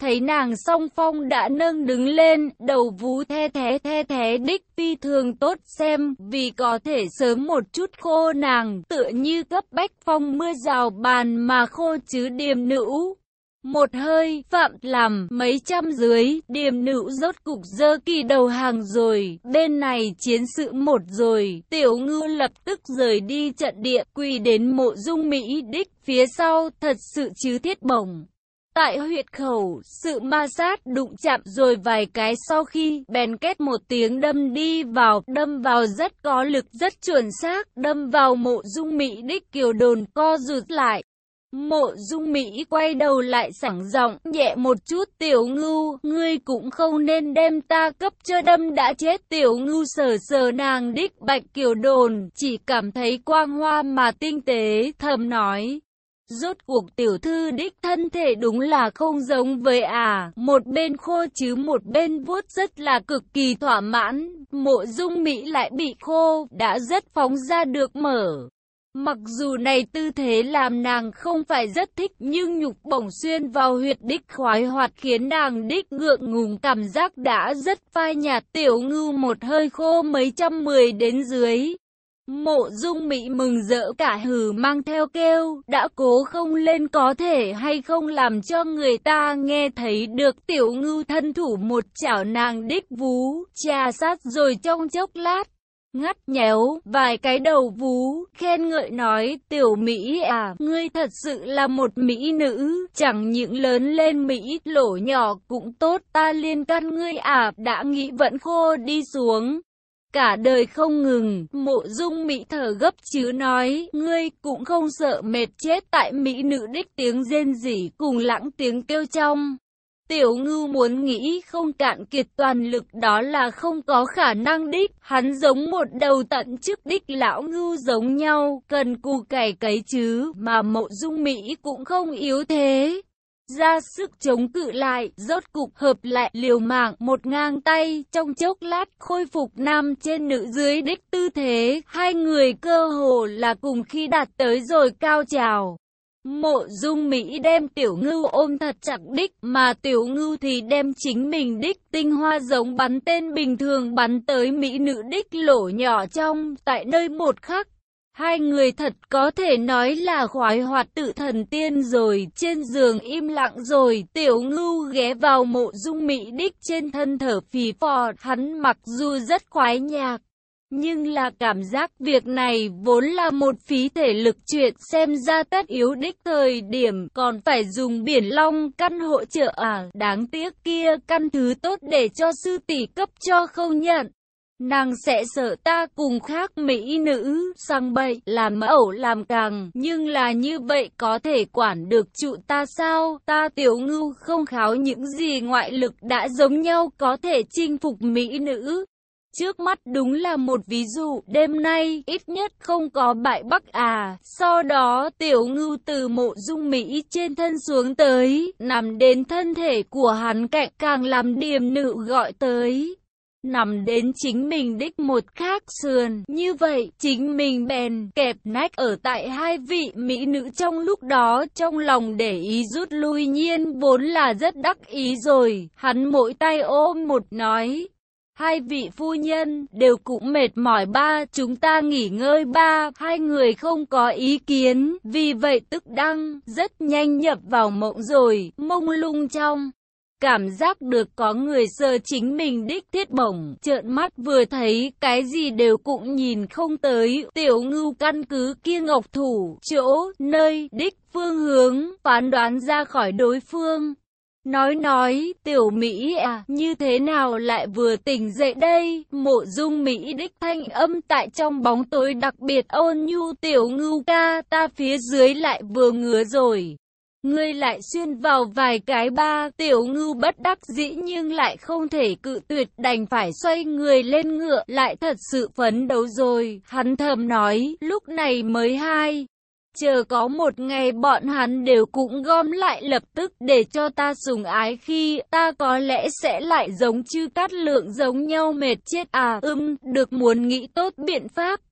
thấy nàng song phong đã nâng đứng lên, đầu vú the thế the thế đích phi thường tốt xem, vì có thể sớm một chút khô nàng, tựa như cấp bách phong mưa rào bàn mà khô chứ điềm nữ. Một hơi, phạm làm, mấy trăm dưới, điềm nữ rốt cục dơ kỳ đầu hàng rồi, bên này chiến sự một rồi, tiểu ngư lập tức rời đi trận địa, quỳ đến mộ dung Mỹ đích phía sau, thật sự chứ thiết bổng. Tại huyệt khẩu, sự ma sát đụng chạm rồi vài cái sau khi bèn kết một tiếng đâm đi vào, đâm vào rất có lực rất chuẩn xác, đâm vào mộ dung Mỹ đích kiều đồn co rụt lại. Mộ dung Mỹ quay đầu lại sảng giọng nhẹ một chút tiểu ngưu, ngươi cũng không nên đem ta cấp cho đâm đã chết tiểu ngưu sờ sờ nàng đích bạch kiều đồn, chỉ cảm thấy quang hoa mà tinh tế, thầm nói. Rốt cuộc tiểu thư đích thân thể đúng là không giống với à, một bên khô chứ một bên vuốt rất là cực kỳ thỏa mãn, mộ dung Mỹ lại bị khô, đã rất phóng ra được mở. Mặc dù này tư thế làm nàng không phải rất thích nhưng nhục bổng xuyên vào huyệt đích khoái hoạt khiến nàng đích ngượng ngùng cảm giác đã rất phai nhạt tiểu ngư một hơi khô mấy trăm mười đến dưới. Mộ dung mị mừng rỡ cả hừ mang theo kêu, đã cố không lên có thể hay không làm cho người ta nghe thấy được tiểu ngư thân thủ một chảo nàng đích vú, trà sát rồi trong chốc lát. Ngắt nhéo, vài cái đầu vú, khen ngợi nói, tiểu Mỹ à, ngươi thật sự là một Mỹ nữ, chẳng những lớn lên Mỹ, lỗ nhỏ cũng tốt, ta liên căn ngươi à, đã nghĩ vẫn khô đi xuống cả đời không ngừng, mộ dung mỹ thở gấp chứ nói, ngươi cũng không sợ mệt chết tại mỹ nữ đích tiếng rên rỉ cùng lãng tiếng kêu trong. Tiểu ngư muốn nghĩ không cạn kiệt toàn lực đó là không có khả năng đích, hắn giống một đầu tận chức đích lão ngư giống nhau, cần cù cày cấy chứ, mà mộ dung Mỹ cũng không yếu thế. Ra sức chống cự lại, rốt cục hợp lại liều mạng một ngang tay, trong chốc lát khôi phục nam trên nữ dưới đích tư thế, hai người cơ hồ là cùng khi đạt tới rồi cao trào. Mộ dung Mỹ đem tiểu ngưu ôm thật chặt đích, mà tiểu ngưu thì đem chính mình đích tinh hoa giống bắn tên bình thường bắn tới Mỹ nữ đích lỗ nhỏ trong, tại nơi một khắc. Hai người thật có thể nói là khoái hoạt tự thần tiên rồi, trên giường im lặng rồi, tiểu ngưu ghé vào mộ dung mỹ đích trên thân thở phì phò, hắn mặc dù rất khoái nhạc. Nhưng là cảm giác việc này vốn là một phí thể lực chuyện xem ra tất yếu đích thời điểm còn phải dùng biển long căn hỗ trợ à. Đáng tiếc kia căn thứ tốt để cho sư tỷ cấp cho không nhận. Nàng sẽ sợ ta cùng khác mỹ nữ, sang bậy, làm mẫu làm càng, nhưng là như vậy có thể quản được trụ ta sao? Ta tiểu ngưu không kháo những gì ngoại lực đã giống nhau có thể chinh phục mỹ nữ. Trước mắt đúng là một ví dụ, đêm nay ít nhất không có bại bắc à. Sau đó tiểu ngưu từ mộ dung Mỹ trên thân xuống tới, nằm đến thân thể của hắn cạnh càng làm điềm nữ gọi tới nằm đến chính mình đích một khác sườn. Như vậy, chính mình bèn kẹp nách ở tại hai vị mỹ nữ trong lúc đó trong lòng để ý rút lui nhiên vốn là rất đắc ý rồi. Hắn mỗi tay ôm một nói. Hai vị phu nhân đều cũng mệt mỏi ba, chúng ta nghỉ ngơi ba, hai người không có ý kiến, vì vậy tức đăng, rất nhanh nhập vào mộng rồi, mông lung trong. Cảm giác được có người sờ chính mình đích thiết bổng, trợn mắt vừa thấy cái gì đều cũng nhìn không tới, tiểu ngưu căn cứ kia ngọc thủ, chỗ, nơi, đích, phương hướng, phán đoán ra khỏi đối phương. Nói nói, tiểu Mỹ à, như thế nào lại vừa tỉnh dậy đây? Mộ dung Mỹ đích thanh âm tại trong bóng tối đặc biệt ôn nhu tiểu ngưu ca, ta phía dưới lại vừa ngứa rồi. Ngươi lại xuyên vào vài cái ba, tiểu ngưu bất đắc dĩ nhưng lại không thể cự tuyệt đành phải xoay người lên ngựa, lại thật sự phấn đấu rồi, hắn thầm nói, lúc này mới hai. Chờ có một ngày bọn hắn đều cũng gom lại lập tức để cho ta sùng ái khi ta có lẽ sẽ lại giống chư cát lượng giống nhau mệt chết à ưm, được muốn nghĩ tốt biện pháp.